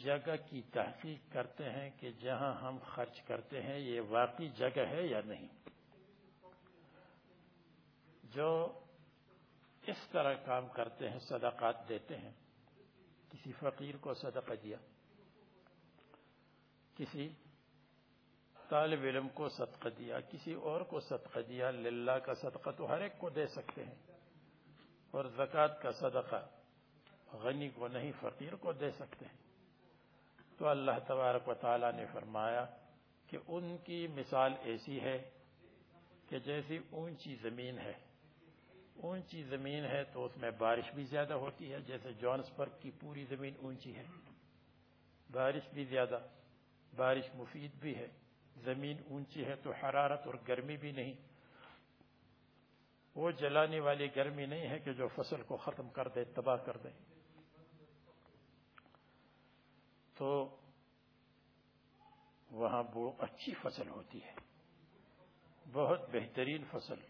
جگہ کی تحقیق کرتے ہیں کہ جہاں ہم خرچ کرتے ہیں، یہ واقعی جگہ ہے یا نہیں؟ جو اس طرح کام کرتے ہیں، صدقات دیتے ہیں۔ کسی فقیر کو صدقہ دیا، کسی طالب علم کو صدقہ دیا، کسی اور کو صدقہ دیا، للہ کا صدقہ تو ہر ایک کو دے سکتے ہیں، اور زکوٰۃ کا صدقہ غنی کو نہیں، فقیر کو دے سکتے ہیں۔ تو اللہ تبارک و تعالی نے فرمایا کہ ان کی مثال ایسی ہے کہ جیسی اونچی زمین ہے۔ اونچی زمین ہے تو اس میں بارش بھی زیادہ ہوتی ہے، جیسے جونسبرگ کی پوری زمین اونچی ہے۔ بارش بھی زیادہ، بارش مفید بھی ہے، زمین اونچی ہے تو حرارت اور گرمی بھی نہیں۔ وہ جلانے والی گرمی نہیں ہے کہ جو فصل کو ختم کر دے، تباہ کر دے۔ تو وہاں وہ اچھی فصل ہوتی ہے۔ بہت بہترین فصل۔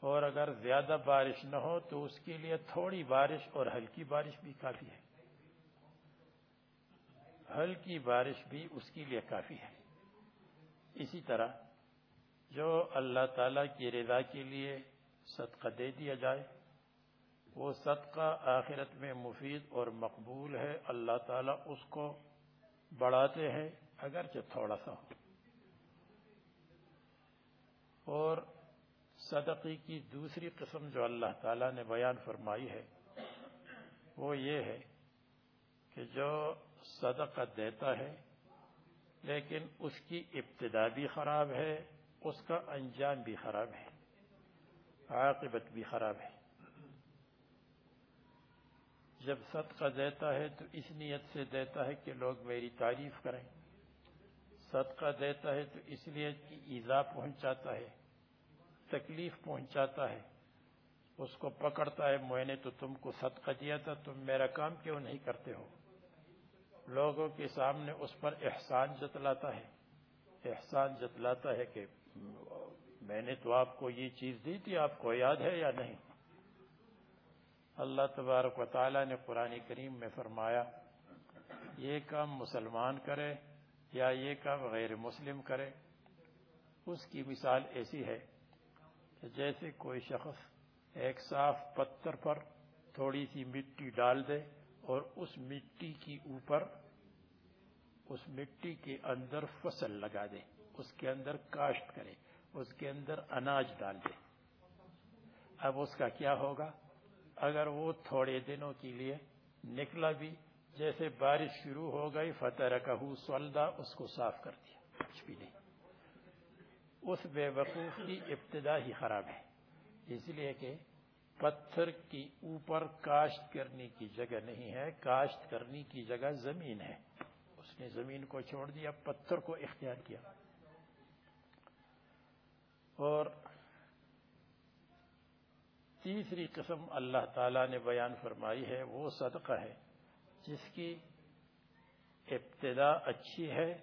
اور اگر زیادہ بارش نہ ہو تو اس کے لیے تھوڑی بارش اور ہلکی بارش بھی کافی ہے۔ ہلکی بارش بھی اس کے لیے کافی ہے۔ اسی طرح جو اللہ تعالی کی رضا کے لیے صدقہ دے دیا جائے وہ صدقہ آخرت میں مفید اور مقبول ہے، اللہ تعالیٰ اس کو بڑھاتے ہیں، اگرچہ تھوڑا سا ہو۔ اور صدقی کی دوسری قسم جو اللہ تعالیٰ نے بیان فرمائی ہے، وہ یہ ہے کہ جو صدقہ دیتا ہے، لیکن اس کی ابتدا بھی خراب ہے، اس کا انجام بھی خراب ہے، عاقبت بھی خراب ہے۔ جب صدقہ دیتا ہے تو اس نیت سے دیتا ہے کہ لوگ میری تعریف کریں۔ صدقہ دیتا ہے تو اس لیے کہ ایزا پہنچاتا ہے، تکلیف پہنچاتا ہے۔ اس کو پکڑتا ہے، میں نے تو تم کو صدقہ دیا تھا، تم میرا کام کیوں نہیں کرتے ہو؟ لوگوں کے سامنے اس پر احسان جتلاتا ہے۔ احسان جتلاتا ہے کہ میں نے تو آپ کو یہ چیز دی تھی، آپ کو یاد ہے یا نہیں؟ اللہ تبارک و تعالی نے قرآن کریم میں فرمایا، یہ کام مسلمان کرے یا یہ کام غیر مسلم کرے، اس کی مثال ایسی ہے کہ جیسے کوئی شخص ایک صاف پتھر پر تھوڑی سی مٹی ڈال دے اور اس مٹی کی اوپر، اس مٹی کے اندر فصل لگا دے، اس کے اندر کاشت کرے، اس کے اندر اناج ڈال دے۔ اب اس کا کیا ہوگا؟ اگر وہ تھوڑے دنوں کے لیے نکلا بھی، جیسے بارش شروع ہو گئی فتح رکھو سولدا اس کو صاف کر دیا، کچھ بھی نہیں۔ اس بے وقوف کی ابتدا ہی خراب ہے۔ اس لیے کہ پتھر کی اوپر کاشت کرنے کی جگہ نہیں ہے، کاشت کرنے کی جگہ زمین ہے۔ اس نے زمین کو چھوڑ دیا، پتھر کو اختیار کیا۔ اور تیسری قسم اللہ تعالیٰ نے بیان فرمائی ہے، وہ صدقہ ہے، جس کی ابتدا اچھی ہے،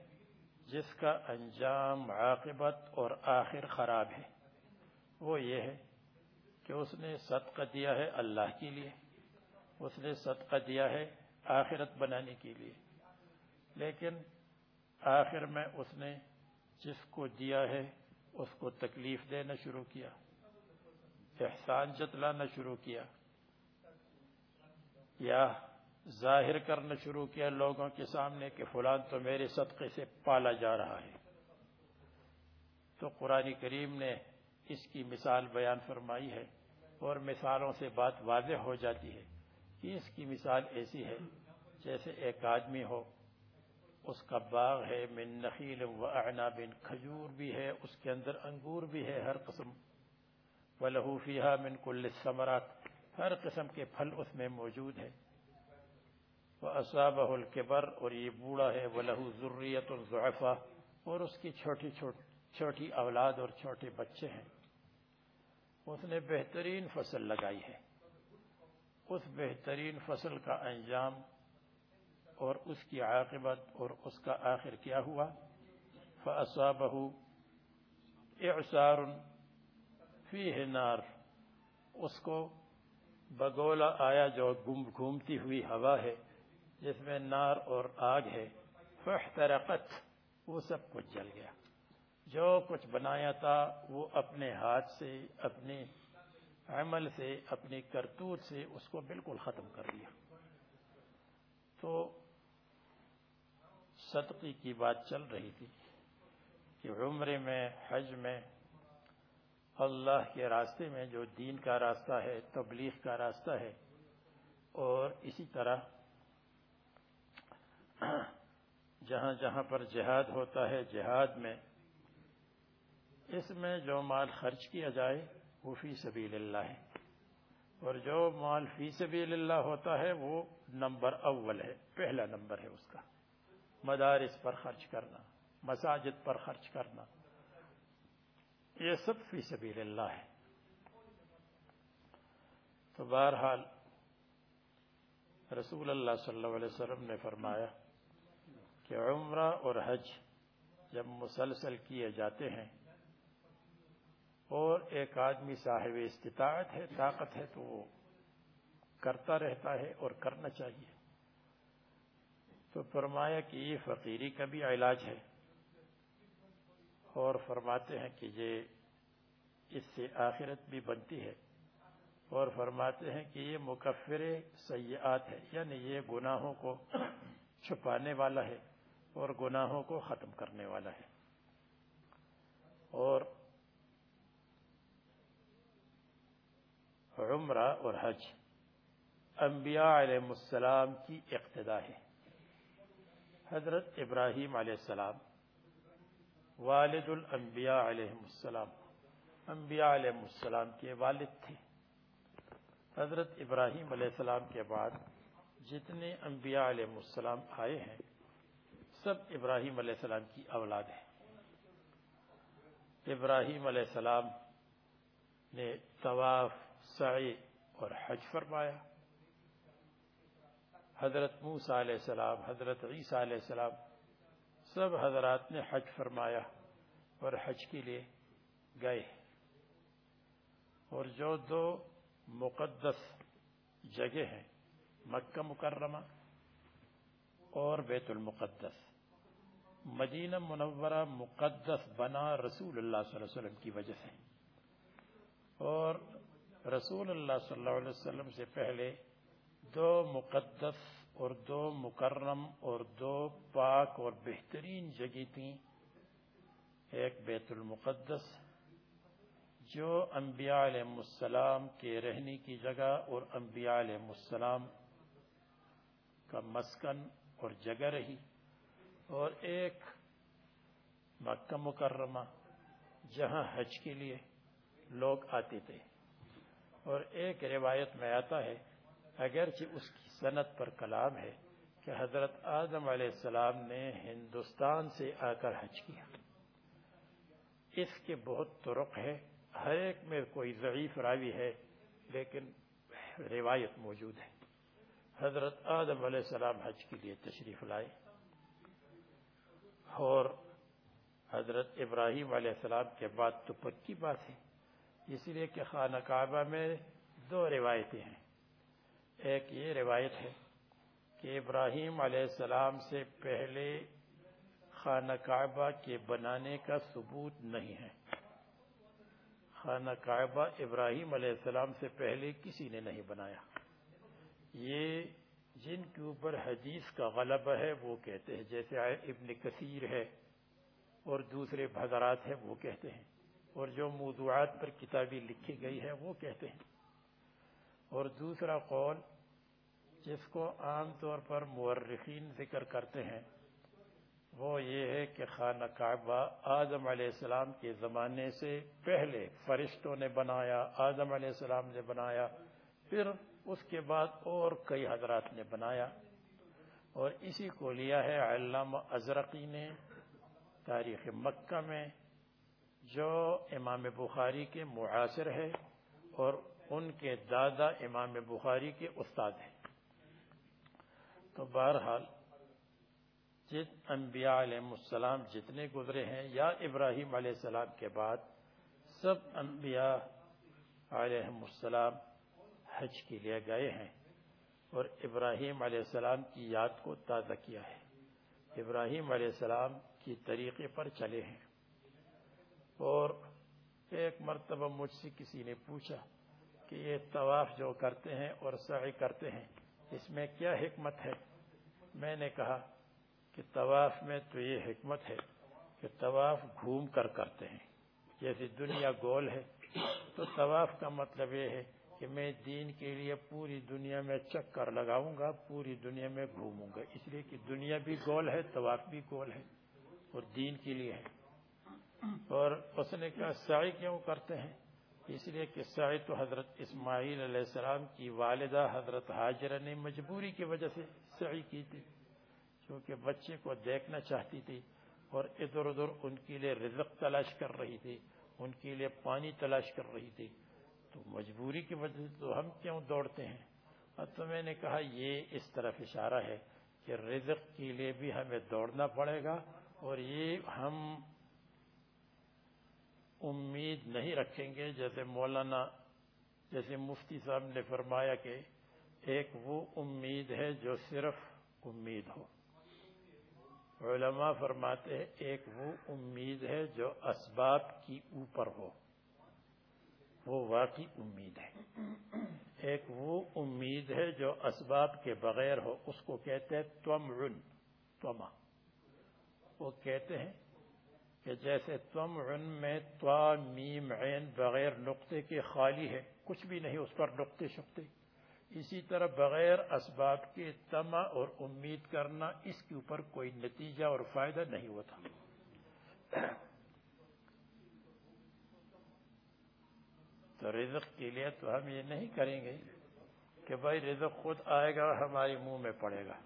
جس کا انجام عاقبت اور آخر خراب ہے۔ وہ یہ ہے کہ اس نے صدقہ دیا ہے اللہ کے لیے، اس نے صدقہ دیا ہے آخرت بنانے کے لیے۔ لیکن آخر میں اس نے جس کو دیا ہے، اس کو تکلیف دینا شروع کیا۔ احسان جتلانا شروع کیا یا ظاہر کرنا شروع کیا لوگوں کے سامنے کہ فلان تو میرے صدقے سے پالا جا رہا ہے۔ تو قرآن کریم نے اس کی مثال بیان فرمائی ہے اور مثالوں سے بات واضح ہو جاتی ہے کہ اس کی مثال ایسی ہے جیسے ایک آدمی ہو، اس کا باغ ہے، من نخیل و اعناب کھجور بھی ہے، اس کے اندر انگور بھی ہے، ہر قسم۔ وَلَهُ فِيهَا مِن كُلِّ الثَّمَرَاتِ ہر قسم کے پھل اس میں موجود ہے وَأَصَابَهُ الْكِبَرْ اور یہ بوڑھا ہے۔ وَلَهُ ذُرِّيَّةٌ ضُعَفَةٌ اور اس کی چھوٹی چھوٹی اولاد اور چھوٹے بچے ہیں۔ اس نے بہترین فصل لگائی ہے۔ اس بہترین فصل کا انجام اور اس کی عاقبت اور اس کا آخر کیا ہوا؟ فَأَصَابَهُ اِعْسَارٌ فیہ نار۔ اس کو بگولا آیا جو گم گھومتی ہوئی ہوا ہے، جس میں نار اور آگ ہے۔ فاحترقت، وہ سب کچھ جل گیا۔ جو کچھ بنایا تھا، وہ اپنے ہاتھ سے اپنے عمل سے، اپنی کرتوت سے اس کو بالکل ختم کر دیا۔ تو صدقی کی بات چل رہی تھی کہ عمر میں، حج میں اللہ کے راستے میں جو دین کا راستہ ہے، تبلیغ کا راستہ ہے، اور اسی طرح جہاں جہاں پر جہاد ہوتا ہے، جہاد میں اس میں جو مال خرچ کیا جائے، وہ فی سبیل اللہ ہے۔ اور جو مال فی سبیل اللہ ہوتا ہے، وہ نمبر اول ہے، پہلا نمبر ہے اس کا۔ مدارس پر خرچ کرنا، مساجد پر خرچ کرنا۔ یہ سب فی سبیل اللہ ہے۔ تو بہرحال رسول اللہ صلی اللہ علیہ وسلم نے فرمایا کہ عمرہ اور حج جب مسلسل کیے جاتے ہیں اور ایک آدمی صاحب استطاعت ہے، طاقت ہے، تو وہ کرتا رہتا ہے اور کرنا چاہیے۔ تو فرمایا کہ یہ فقیری کا بھی علاج ہے۔ اور فرماتے ہیں کہ یہ اس سے آخرت بھی بنتی ہے اور فرماتے ہیں کہ یہ مکفر سیاحت ہے یعنی یہ گناہوں کو چھپانے والا ہے اور گناہوں کو ختم کرنے والا ہے۔ اور عمرہ اور حج انبیاء علیہ السلام کی اقتدا ہے۔ حضرت ابراہیم علیہ السلام والد الانبیاء علیہ السلام. انبیاء علیہ السلام کے والد تھے. حضرت ابراہیم علیہ السلام کے بعد جتنے انبیاء علیہ السلام آئے ہیں، سب ابراہیم علیہ السلام کی اولاد ہیں۔ ابراہیم علیہ السلام نے طواف، سعی اور حج فرمایا۔ حضرت موسیٰ علیہ السلام، حضرت عیسیٰ علیہ السلام سب حضرات نے حج فرمایا اور حج کے لیے گئے۔ اور جو دو مقدس جگہ ہیں، مکہ مکرمہ اور بیت المقدس۔ مدینہ منورہ مقدس بنا رسول اللہ صلی اللہ علیہ وسلم کی وجہ سے۔ اور رسول اللہ صلی اللہ علیہ وسلم سے پہلے دو مقدس اور دو مکرم اور دو پاک اور بہترین جگہ تھیں۔ ایک بیت المقدس، جو انبیاء علیہ السلام کے رہنے کی جگہ اور انبیاء علیہ السلام کا مسکن اور جگہ رہی۔ اور ایک مکہ مکرمہ، جہاں حج کے لیے لوگ آتے تھے۔ اور ایک روایت میں آتا ہے اگرچہ اس کی صنعت پر کلام ہے کہ حضرت آدم علیہ السلام نے ہندوستان سے آ کر حج کیا۔ اس کے بہت طرق ہے ہر ایک میں کوئی ضعیف راوی ہے، لیکن روایت موجود ہے۔ حضرت آدم علیہ السلام حج کے لیے تشریف لائے۔ اور حضرت ابراہیم علیہ السلام کے بعد تو پکی بات ہے اس لیے کہ خانہ کعبہ میں دو روایتیں ہیں۔ ایک یہ روایت ہے کہ ابراہیم علیہ السلام سے پہلے خانہ کعبہ کے بنانے کا ثبوت نہیں ہے۔ خانہ کعبہ ابراہیم علیہ السلام سے پہلے کسی نے نہیں بنایا۔ یہ جن کے اوپر حدیث کا غلبہ ہے، وہ کہتے ہیں، جیسے ابن کثیر ہے اور دوسرے بھدرات ہیں، وہ کہتے ہیں۔ اور جو موضوعات پر کتابیں لکھی گئی ہے وہ کہتے ہیں۔ اور دوسرا قول جس کو عام طور پر مورخین ذکر کرتے ہیں، وہ یہ ہے کہ خانہ کعبہ آدم علیہ السلام کے زمانے سے پہلے فرشتوں نے بنایا، آدم علیہ السلام نے بنایا، پھر اس کے بعد اور کئی حضرات نے بنایا۔ اور اسی کو لیا ہے علامہ ازرقی نے تاریخ مکہ میں، جو امام بخاری کے معاصر ہے اور ان کے دادا امام بخاری کے استاد ہیں۔ تو بہرحال جت انبیاء علیہ السلام جتنے گزرے ہیں یا ابراہیم علیہ السلام کے بعد، سب انبیاء علیہ السلام حج کے لیے گئے ہیں اور ابراہیم علیہ السلام کی یاد کو تازہ کیا ہے۔ ابراہیم علیہ السلام کی طریقے پر چلے ہیں۔ اور ایک مرتبہ مجھ سے کسی نے پوچھا کہ یہ طواف جو کرتے ہیں اور سعی کرتے ہیں اس میں کیا حکمت ہے؟ میں نے کہا کہ طواف میں تو یہ حکمت ہے کہ طواف گھوم کر کرتے ہیں۔ جیسے دنیا گول ہے، تو طواف کا مطلب یہ ہے کہ میں دین کے لیے پوری دنیا میں چکر لگاؤں گا، پوری دنیا میں گھوموں گا۔ اس لیے کہ دنیا بھی گول ہے، طواف بھی گول ہے اور دین کے لیے ہے۔ اور اس نے کہا، سعی کیوں کرتے ہیں؟ اس لیے کہ سعی تو حضرت اسماعیل علیہ السلام کی والدہ حضرت حاجرہ نے مجبوری کی وجہ سے سعی کی تھی، کیونکہ بچے کو دیکھنا چاہتی تھی اور ادھر ادھر ان کے لیے رزق تلاش کر رہی تھی، ان کے لیے پانی تلاش کر رہی تھی۔ تو مجبوری کی وجہ سے تو ہم کیوں دوڑتے ہیں؟ تو میں نے کہا یہ اس طرف اشارہ ہے کہ رزق کے لیے بھی ہمیں دوڑنا پڑے گا اور یہ ہم امید نہیں رکھیں گے، جیسے مولانا، جیسے مفتی صاحب نے فرمایا کہ ایک وہ امید ہے جو صرف امید ہو۔ علماء فرماتے ہیں ایک وہ امید ہے جو اسباب کی اوپر ہو۔ وہ واقعی امید ہے۔ ایک وہ امید ہے جو اسباب کے بغیر ہو۔ اس کو کہتے ہیں تم رن تما وہ کہتے ہیں کہ جیسے تم رن میں میم، عین بغیر نقطے کے خالی ہے کچھ بھی نہیں اس پر نقطے شکتے اسی طرح بغیر اسباب کے تما اور امید کرنا اس کے اوپر کوئی نتیجہ اور فائدہ نہیں ہوتا۔ تو رزق کے لیے تو ہم یہ نہیں کریں گے کہ بھائی رزق خود آئے گا اور ہمارے منہ میں پڑے گا۔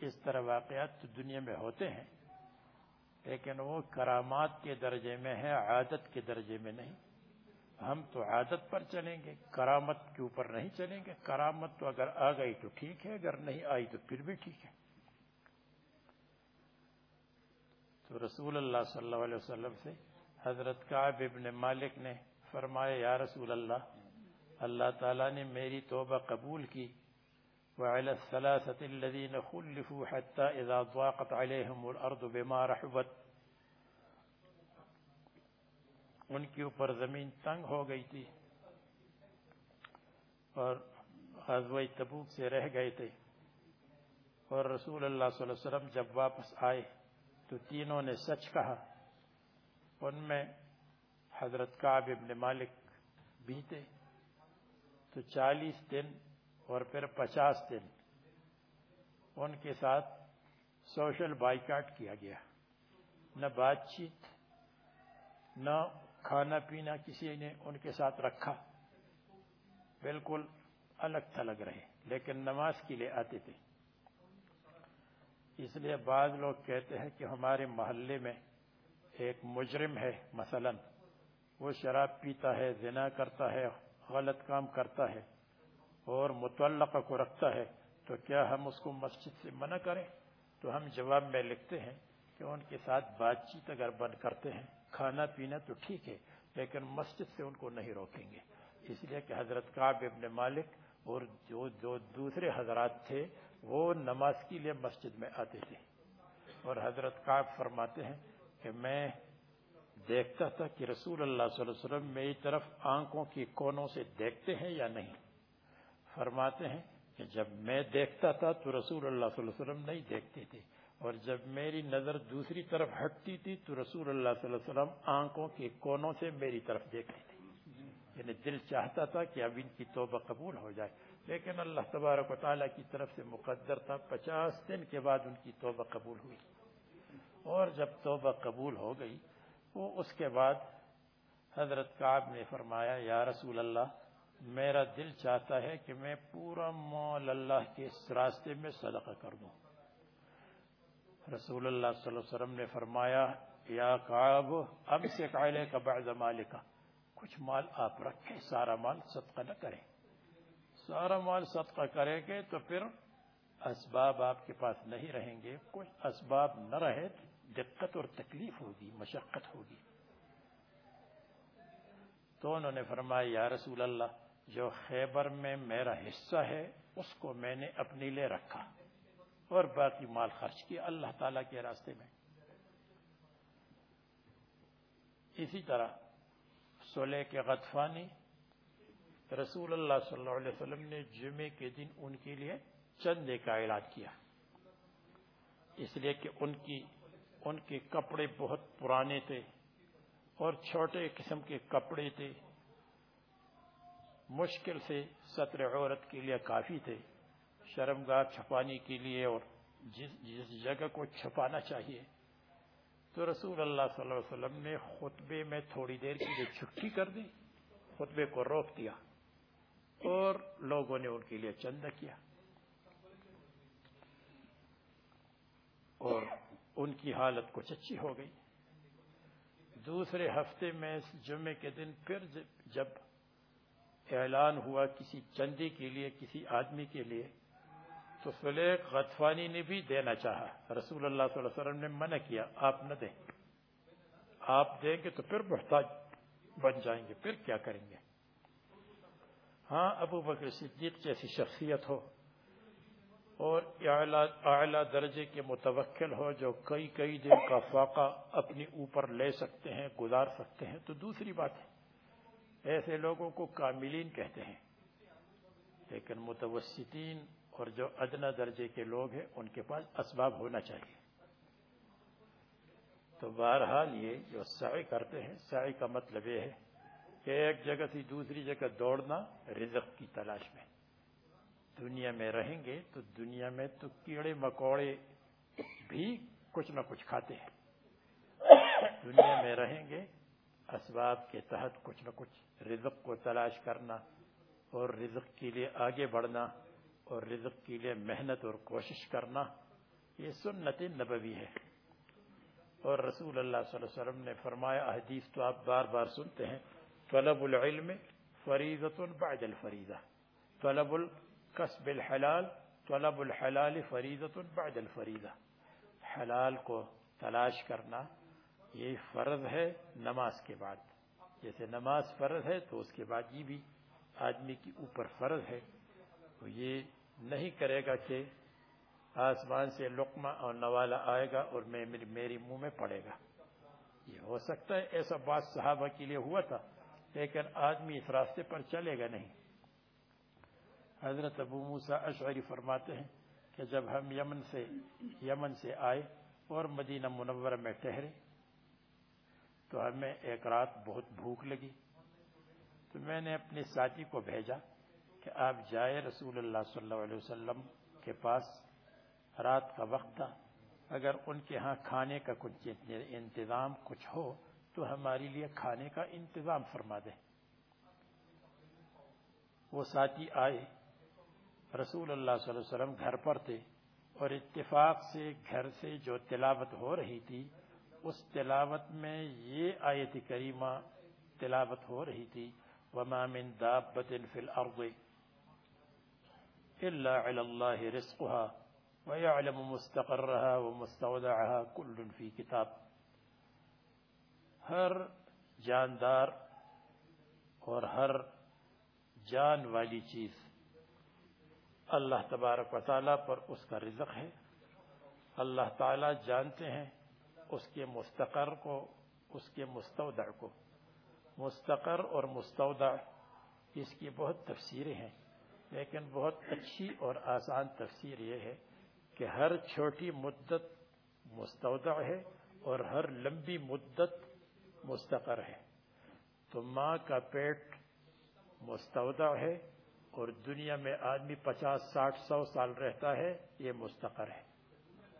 اس طرح واقعات تو دنیا میں ہوتے ہیں۔ لیکن وہ کرامات کے درجے میں ہے، عادت کے درجے میں نہیں۔ ہم تو عادت پر چلیں گے، کرامت کے اوپر نہیں چلیں گے۔ کرامت تو اگر آ گئی تو ٹھیک ہے، اگر نہیں آئی تو پھر بھی ٹھیک ہے۔ تو رسول اللہ صلی اللہ علیہ وسلم سے حضرت کعب ابن مالک نے فرمایا، یا رسول اللہ اللہ تعالیٰ نے میری توبہ قبول کی۔ وعلى الثلاثة الذين خلفوا حتى إذا ضاقت عليهم الأرض بما رحبت. ان کے اوپر زمین تنگ ہو گئی تھی اور غزوہ تبوک سے رہ گئے تھے اور رسول اللہ صلی اللہ علیہ وسلم جب واپس آئے تو تینوں نے سچ کہا۔ ان میں حضرت کعب ابن مالک بھی تھے تو چالیس دن اور پھر پچاس دن ان کے ساتھ سوشل بائیکاٹ کیا گیا۔ نہ بات چیت نہ کھانا پینا کسی نے ان کے ساتھ رکھا۔ بالکل الگ تھلگ رہے، لیکن نماز کے لیے آتے تھے۔ اس لیے بعض لوگ کہتے ہیں کہ ہمارے محلے میں ایک مجرم ہے، مثلا وہ شراب پیتا ہے، زنا کرتا ہے، غلط کام کرتا ہے۔ اور متعلقہ کو رکھتا ہے، تو کیا ہم اس کو مسجد سے منع کریں؟ تو ہم جواب میں لکھتے ہیں کہ ان کے ساتھ بات چیت اگر بند کرتے ہیں، کھانا پینا تو ٹھیک ہے، لیکن مسجد سے ان کو نہیں روکیں گے۔ اس لیے کہ حضرت کعب ابن مالک اور جو جو دوسرے حضرات تھے، وہ نماز کے لیے مسجد میں آتے تھے۔ اور حضرت کعب فرماتے ہیں کہ میں دیکھتا تھا کہ رسول اللہ صلی اللہ علیہ وسلم میری طرف آنکھوں کی کونوں سے دیکھتے ہیں یا نہیں۔ فرماتے ہیں کہ جب میں دیکھتا تھا تو رسول اللہ صلی اللہ علیہ وسلم نہیں دیکھتے تھے، اور جب میری نظر دوسری طرف ہٹتی تھی تو رسول اللہ صلی اللہ علیہ وسلم آنکھوں کے کونوں سے میری طرف دیکھتے تھے۔ یعنی دل چاہتا تھا کہ اب ان کی توبہ قبول ہو جائے، لیکن اللہ تبارک و تعالیٰ کی طرف سے مقدر تھا، پچاس دن کے بعد ان کی توبہ قبول ہوئی۔ اور جب توبہ قبول ہو گئی، وہ اس کے بعد حضرت کعب نے فرمایا، یا رسول اللہ میرا دل چاہتا ہے کہ میں پورا مول اللہ کے اس راستے میں صدقہ کر دوں۔ رسول اللہ صلی اللہ علیہ وسلم نے فرمایا، یا کعب اب سے قائلے کا بعض مالکہ کچھ مال آپ رکھیں، سارا مال صدقہ نہ کریں۔ سارا مال صدقہ کریں گے تو پھر اسباب آپ کے پاس نہیں رہیں گے۔ کچھ اسباب نہ رہے دقت اور تکلیف ہوگی، مشقت ہوگی۔ تو انہوں نے فرمایا، یا رسول اللہ جو خیبر میں میرا حصہ ہے، اس کو میں نے اپنے لیے رکھا۔ اور باقی مال خرچ کیا اللہ تعالی کے راستے میں۔ اسی طرح سولے کے غطفانی، رسول اللہ صلی اللہ علیہ وسلم نے جمعے کے دن ان کے لیے چندے کا علاج کیا۔ اس لیے کہ ان کی، ان کے کپڑے بہت پرانے تھے اور چھوٹے قسم کے کپڑے تھے۔ مشکل سے سطر عورت کے لیے کافی تھے، شرمگاہ چھپانے کے لیے اور جس جس جگہ کو چھپانا چاہیے۔ تو رسول اللہ صلی اللہ علیہ وسلم نے خطبے میں تھوڑی دیر کی چھٹی کر دی، خطبے کو روک دیا اور لوگوں نے ان کے لیے چندہ کیا۔ اور ان کی حالت کچھ اچھی ہو گئی۔ دوسرے ہفتے میں جمعے کے دن پھر جب اعلان ہوا کسی چندے کے لیے، کسی آدمی کے لیے، تو سلیق غطفانی نے بھی دینا چاہا۔ رسول اللہ صلی اللہ علیہ وسلم نے منع کیا، آپ نہ دیں۔ آپ دیں گے تو پھر محتاج بن جائیں گے، پھر کیا کریں گے؟ ہاں ابو بکر صدیق جیسی شخصیت ہو اور اعلی درجے کے متوکل ہو جو کئی کئی دن کا فاقہ اپنے اوپر لے سکتے ہیں، گزار سکتے ہیں، تو دوسری بات ہے۔ ایسے لوگوں کو کاملین کہتے ہیں۔ لیکن متوسطین اور جو ادنا درجے کے لوگ ہیں، ان کے پاس اسباب ہونا چاہیے۔ تو بہرحال یہ جو سعی کرتے ہیں، سعی کا مطلب یہ ہے کہ ایک جگہ سے دوسری جگہ دوڑنا رزق کی تلاش میں۔ دنیا میں رہیں گے تو دنیا میں تو کیڑے مکوڑے بھی کچھ نہ کچھ کھاتے ہیں۔ دنیا میں رہیں گے اسباب کے تحت کچھ نہ کچھ رزق کو تلاش کرنا اور رزق کے لیے آگے بڑھنا اور رزق کے لیے محنت اور کوشش کرنا، یہ سنت نبوی ہے۔ اور رسول اللہ صلی اللہ علیہ وسلم نے فرمایا، حدیث تو آپ بار بار سنتے ہیں، طلب العلم فریضت بعد الفریضہ۔ طلب القصب الحلال، طلب الحلال فریضت بعد الفریضہ۔ حلال کو تلاش کرنا یہ فرض ہے نماز کے بعد۔ جیسے نماز فرض ہے تو اس کے بعد یہ بھی آدمی کی اوپر فرض ہے۔ تو یہ نہیں کرے گا کہ آسمان سے لقمہ اور نوالا آئے گا اور میں میری منہ میں پڑے گا۔ یہ ہو سکتا ہے، ایسا بات صحابہ کے لیے ہوا تھا، لیکن آدمی اس راستے پر چلے گا نہیں۔ حضرت ابو موسا اشعری فرماتے ہیں کہ جب ہم یمن سے یمن سے آئے اور مدینہ منورہ میں ٹہرے تو ہمیں ایک رات بہت بھوک لگی۔ تو میں نے اپنے ساتھی کو بھیجا کہ آپ جائے رسول اللہ صلی اللہ علیہ وسلم کے پاس۔ رات کا وقت تھا۔ اگر ان کے ہاں کھانے کا کچھ انتظام کچھ ہو تو ہمارے لیے کھانے کا انتظام فرما دے وہ ساتھی آئے۔ رسول اللہ صلی اللہ علیہ وسلم گھر پر تھے اور اتفاق سے گھر سے جو تلاوت ہو رہی تھی اس تلاوت میں یہ آیت کریمہ تلاوت ہو رہی تھی، وما من دابت فی الارض الا علی اللہ رزقها ويعلم مستقرها ومستودعها كل في كتاب۔ ہر جاندار اور ہر جان والی چیز اللہ تبارک و تعالیٰ پر اس کا رزق ہے۔ اللہ تعالیٰ جانتے ہیں اس کے مستقر کو، اس کے مستودع کو۔ مستقر اور مستودع اس کی بہت تفسیریں ہیں، لیکن بہت اچھی اور آسان تفسیر یہ ہے کہ ہر چھوٹی مدت مستودع ہے اور ہر لمبی مدت مستقر ہے۔ تو ماں کا پیٹ مستودع ہے اور دنیا میں آدمی پچاس، ساٹھ، سو سال رہتا ہے، یہ مستقر ہے۔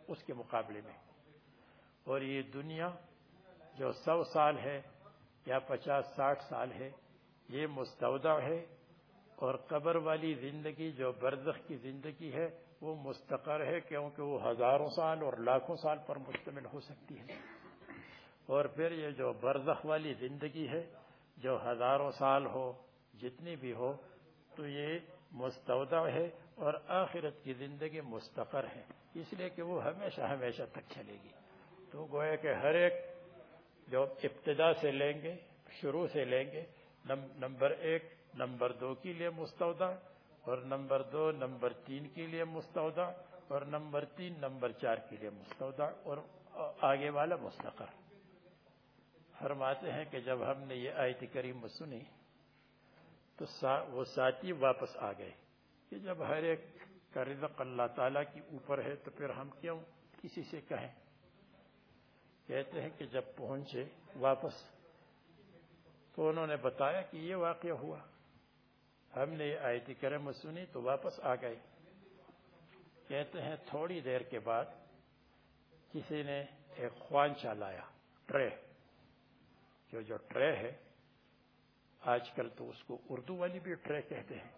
اس کے مقابلے میں۔ اور یہ دنیا جو سو سال ہے یا پچاس ساٹھ سال ہے، یہ مستودع ہے اور قبر والی زندگی جو برزخ کی زندگی ہے، وہ مستقر ہے کیونکہ وہ ہزاروں سال اور لاکھوں سال پر مشتمل ہو سکتی ہے۔ اور پھر یہ جو برزخ والی زندگی ہے، جو ہزاروں سال ہو، جتنی بھی ہو، تو یہ مستودع ہے اور آخرت کی زندگی مستقر ہے۔ اس لیے کہ وہ ہمیشہ ہمیشہ تک چلے گی۔ تو گویا کہ ہر ایک جو ابتدا سے لیں گے، شروع سے لیں گے نمبر ایک، نمبر دو کے لیے مستودع، اور نمبر دو، نمبر تین کے لیے مستودع، اور نمبر تین، نمبر چار کے لیے مستودع، اور آگے والا مستقر۔ فرماتے ہیں کہ جب ہم نے یہ آیت کریم سنی، تو وہ ساتھی واپس آ گئے کہ جب ہر ایک کا رزق اللہ تعالیٰ کی اوپر ہے، تو پھر ہم کیوں کسی سے کہیں؟ کہتے ہیں کہ جب پہنچے واپس تو انہوں نے بتایا کہ یہ واقعہ ہوا۔ ہم نے آیت کرم سنی تو واپس آ گئے۔ کہتے ہیں تھوڑی دیر کے بعد کسی نے ایک خوانچہ لایا، ٹرے۔ جو جو ٹرے ہے، آج کل تو اس کو اردو والی بھی ٹرے کہتے ہیں،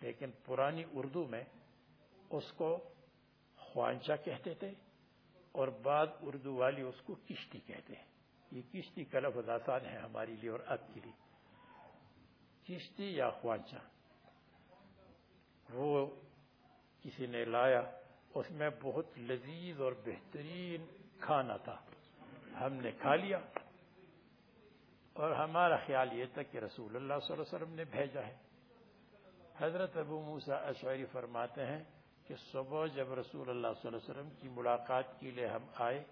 لیکن پرانی اردو میں اس کو خوانچہ کہتے تھے۔ اور بعد اردو والی اس کو کشتی کہتے ہیں۔ یہ کشتی کا لفظ آسان ہے ہمارے لیے اور اب کے لیے۔ کشتی یا خوانچہ وہ کسی نے لایا، اس میں بہت لذیذ اور بہترین کھانا تھا۔ ہم نے کھا لیا۔ اور ہمارا خیال یہ تھا کہ رسول اللہ صلی اللہ علیہ وسلم نے بھیجا ہے۔ حضرت ابو موسا اشعری فرماتے ہیں کہ صبح جب رسول اللہ صلی اللہ علیہ وسلم کی ملاقات کے لیے ہم آئے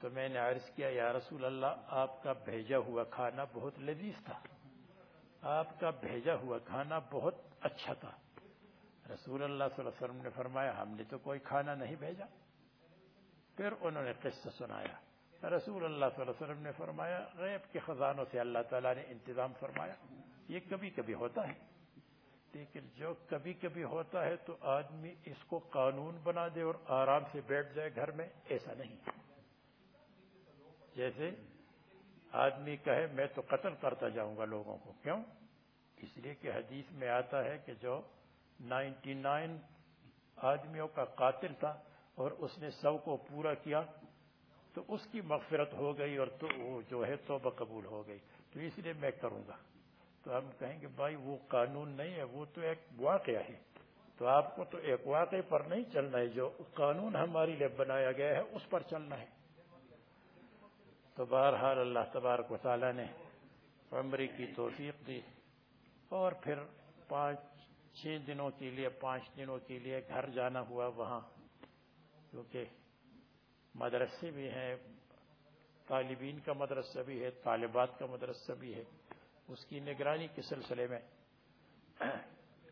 تو میں نے عرض کیا، یا رسول اللہ، آپ کا بھیجا ہوا کھانا بہت لذیذ تھا۔ آپ کا بھیجا ہوا کھانا بہت اچھا تھا۔ رسول اللہ صلی اللہ علیہ وسلم نے فرمایا، ہم نے تو کوئی کھانا نہیں بھیجا۔ پھر انہوں نے قصہ سنایا۔ رسول اللہ صلی اللہ علیہ وسلم نے فرمایا، غیب کے خزانوں سے اللہ تعالیٰ نے انتظام فرمایا۔ یہ کبھی کبھی ہوتا ہے۔ لیکن جو کبھی کبھی ہوتا ہے تو آدمی اس کو قانون بنا دے اور آرام سے بیٹھ جائے گھر میں، ایسا نہیں۔ جیسے آدمی کہے، میں تو قتل کرتا جاؤں گا لوگوں کو۔ کیوں؟ اس لیے کہ حدیث میں آتا ہے کہ جو نائنٹی نائن آدمیوں کا قاتل تھا اور اس نے سو کو پورا کیا، تو اس کی مغفرت ہو گئی اور تو وہ جو ہے توبہ قبول ہو گئی۔ تو اس لیے میں کروں گا۔ تو ہم کہیں گے بھائی وہ قانون نہیں ہے، وہ تو ایک واقعہ ہے۔ تو آپ کو تو ایک واقعے پر نہیں چلنا ہے، جو قانون ہمارے لیے بنایا گیا ہے، اس پر چلنا ہے۔ تو بہرحال اللہ تبارک و تعالیٰ نے عمری کی توفیق دی۔ اور پھر پانچ، چھ دنوں کے لیے، پانچ دنوں کے لیے گھر جانا ہوا وہاں۔ کیونکہ مدرسے بھی ہیں، طالبین کا مدرسہ بھی ہے، طالبات کا مدرسہ بھی ہے۔ اس کی نگرانی کے سلسلے میں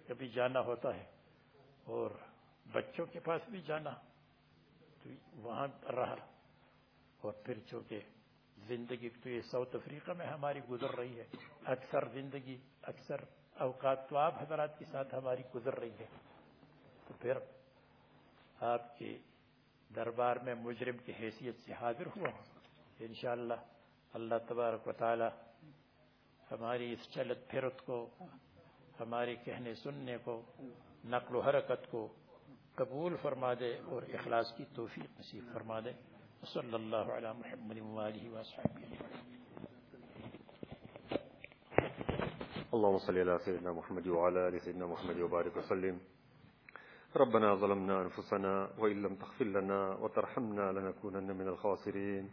کبھی جانا ہوتا ہے اور بچوں کے پاس بھی جانا تو وہاں رہا اور پھر چونکہ زندگی تو یہ ساؤتھ افریقہ میں ہماری گزر رہی ہے، اکثر زندگی، اکثر اوقات تو آپ حضرات کے ساتھ ہماری گزر رہی ہے۔ تو پھر آپ کے دربار میں مجرم کی حیثیت سے حاضر ہوا انشاءاللہ اللہ تبارک و تعالی ہماری اس چلت پھرت کو ہمارے کہنے سننے کو، نقل و حرکت کو قبول فرما دے اور اخلاص کی توفیق نصیب فرما دے۔ صلی اللہ علیہ محمد وآلہ وآلہ اللهم صل على سيدنا محمد وعلى ال سيدنا محمد وبارك وسلم ربنا ظلمنا انفسنا وان لم تغفر لنا وترحمنا لنكونن من الخاسرين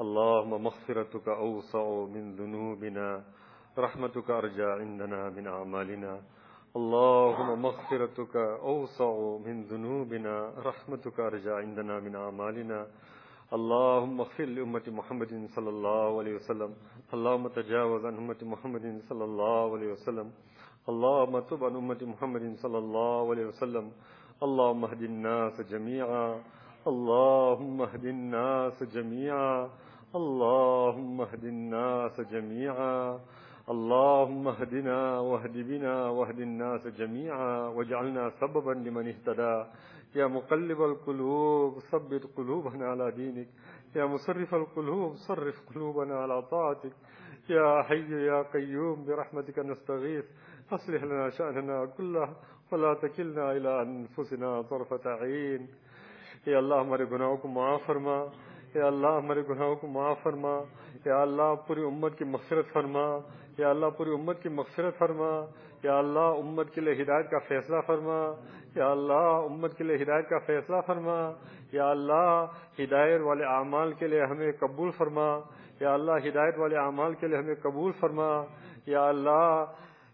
اللهم مغفرتك اوسع من ذنوبنا، رحمتك ارجى عندنا من اعمالنا اللهم مغفرتك اوسع من ذنوبنا، رحمتك ارجى عندنا من اعمالنا اللهم اغفر لأمة محمد صلى الله عليه وسلم. اللهم تجاوز عن أمة محمد صلى الله عليه وسلم. اللهم تب عن أمة محمد صلى الله عليه وسلم. اللهم اهد الناس جميعا. اللهم اهد الناس جميعا. اللهم اهد الناس جميعا. اللهم اهدنا واهد بنا واهد الناس جميعا. واجعلنا سببا لمن اهتدى. يا مقلب القلوب ثبت قلوبنا على دينك. يا مصرف القلوب صرف قلوبنا على طاعتك. يا حي يا قيوم برحمتك نستغيث. أصلح لنا شأننا كله ولا تكلنا إلى أنفسنا طرفة عين. یا اللہ ہمارے گناہوں کو معاف فرما یا اللہ ہمارے گناہوں کو معاف فرما یا اللہ پوری امت کی مغفرت فرما یا اللہ پوری امت کی مغفرت فرما یا اللہ امت کے لیے ہدایت کا فیصلہ فرما یا اللہ امت کے لیے ہدایت کا فیصلہ فرما یا اللہ ہدایت والے اعمال کے لیے ہمیں قبول فرما یا اللہ ہدایت والے اعمال کے لیے ہمیں قبول فرما یا اللہ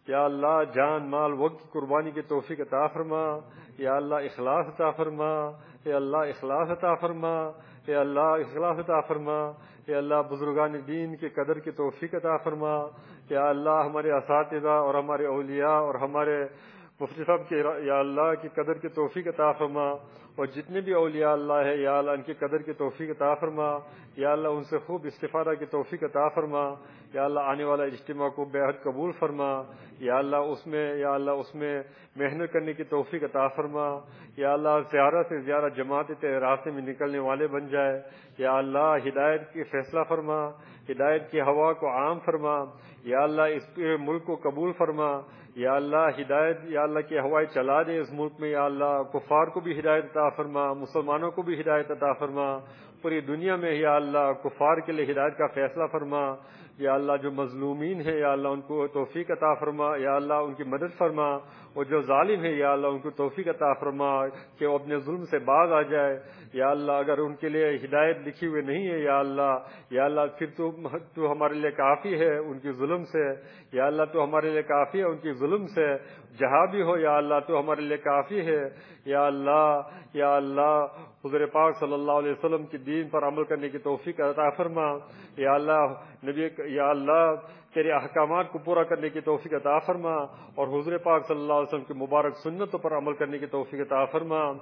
یا اللہ جان مال وقت قربانی کی توفیق عطا فرما یا اللہ اخلاص عطا فرما یا اللہ اخلاص عطا فرما یا اللہ اخلاص عطا فرما یا اللہ بزرگان دین کی قدر کی توفیق عطا فرما یا اللہ ہمارے اساتذہ اور ہمارے اولیاء اور ہمارے مفتی صاحب کے یا اللہ کی قدر کی توفیق عطا فرما، اور جتنے بھی اولیاء اللہ ہے یا اللہ ان کی قدر کی توفیق عطا فرما یا اللہ ان سے خوب استفادہ کی توفیق عطا فرما یا اللہ آنے والا اجتماع کو بے حد قبول فرما یا اللہ اس میں یا اللہ اس میں محنت کرنے کی توفیق عطا فرما یا اللہ زیادہ سے زیادہ جماعت راستے میں نکلنے والے بن جائے یا اللہ ہدایت کی فیصلہ فرما ہدایت کی ہوا کو عام فرما یا اللہ اس ملک کو قبول فرما یا اللہ ہدایت یا اللہ کی ہوائی چلا دے اس ملک میں یا اللہ کفار کو بھی ہدایت عطا فرما مسلمانوں کو بھی ہدایت عطا فرما پوری دنیا میں یا اللہ کفار کے لیے ہدایت کا فیصلہ فرما یا اللہ جو مظلومین ہے، یا اللہ ان کو توفیق عطا فرما، یا اللہ ان کی مدد فرما، اور جو ظالم ہے، یا اللہ ان کو توفیق عطا فرما کہ وہ اپنے ظلم سے باز آ جائے۔ یا اللہ اگر ان کے لیے ہدایت لکھی ہوئی نہیں ہے، یا اللہ یا اللہ پھر تو تو ہمارے لیے کافی ہے ان کی ظلم سے۔ یا اللہ تو ہمارے لیے کافی ہے ان کی ظلم سے۔ جہاں بھی ہو، یا اللہ تو ہمارے لیے کافی ہے۔ یا اللہ یا اللہ، حضور پاک صلی اللہ علیہ وسلم کی دین پر عمل کرنے کی توفیق عطا فرما۔ یا اللہ، نبی، یا اللہ، تیرے احکامات کو پورا کرنے کی توفیق عطا فرما۔ اور حضور پاک صلی اللہ علیہ وسلم کی مبارک سنتوں پر عمل کرنے کی توفیق عطا فرما۔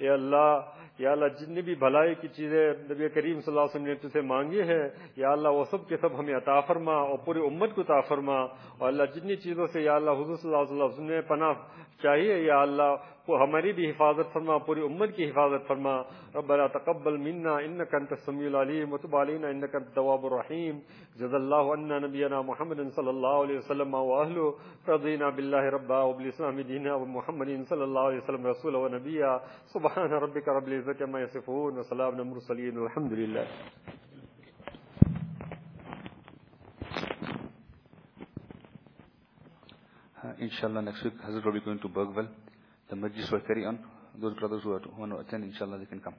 یا اللہ یا اللہ جتنی بھی بھلائی کی چیزیں نبی کریم صلی اللہ علیہ وسلم نے تجھے مانگی ہے، یا اللہ وہ سب کے سب ہمیں عطا فرما اور پوری امت کو عطا فرما۔ اور اللہ جتنی چیزوں سے یا اللہ حضور صلی اللہ علیہ وسلم نے پناہ چاہیے یا اللہ وہ ہماری بھی حفاظت فرما پوری امت کی حفاظت فرما ربنا تقبل منا انك انت السميع العليم وتب علينا انك انت التواب الرحيم جزا الله عنا نبينا محمد صلى الله عليه وسلم واهله رضينا بالله ربا وبالاسلام دينا ومحمد صلى الله عليه وسلم رسولا ونبيا سبحان ربك رب العزه عما يصفون وسلام على المرسلين والحمد لله Uh, inshallah, next week, Hazrat will be going to Bergville. The majlis will carry on. Those brothers who, are, who want to attend, inshallah, they can come.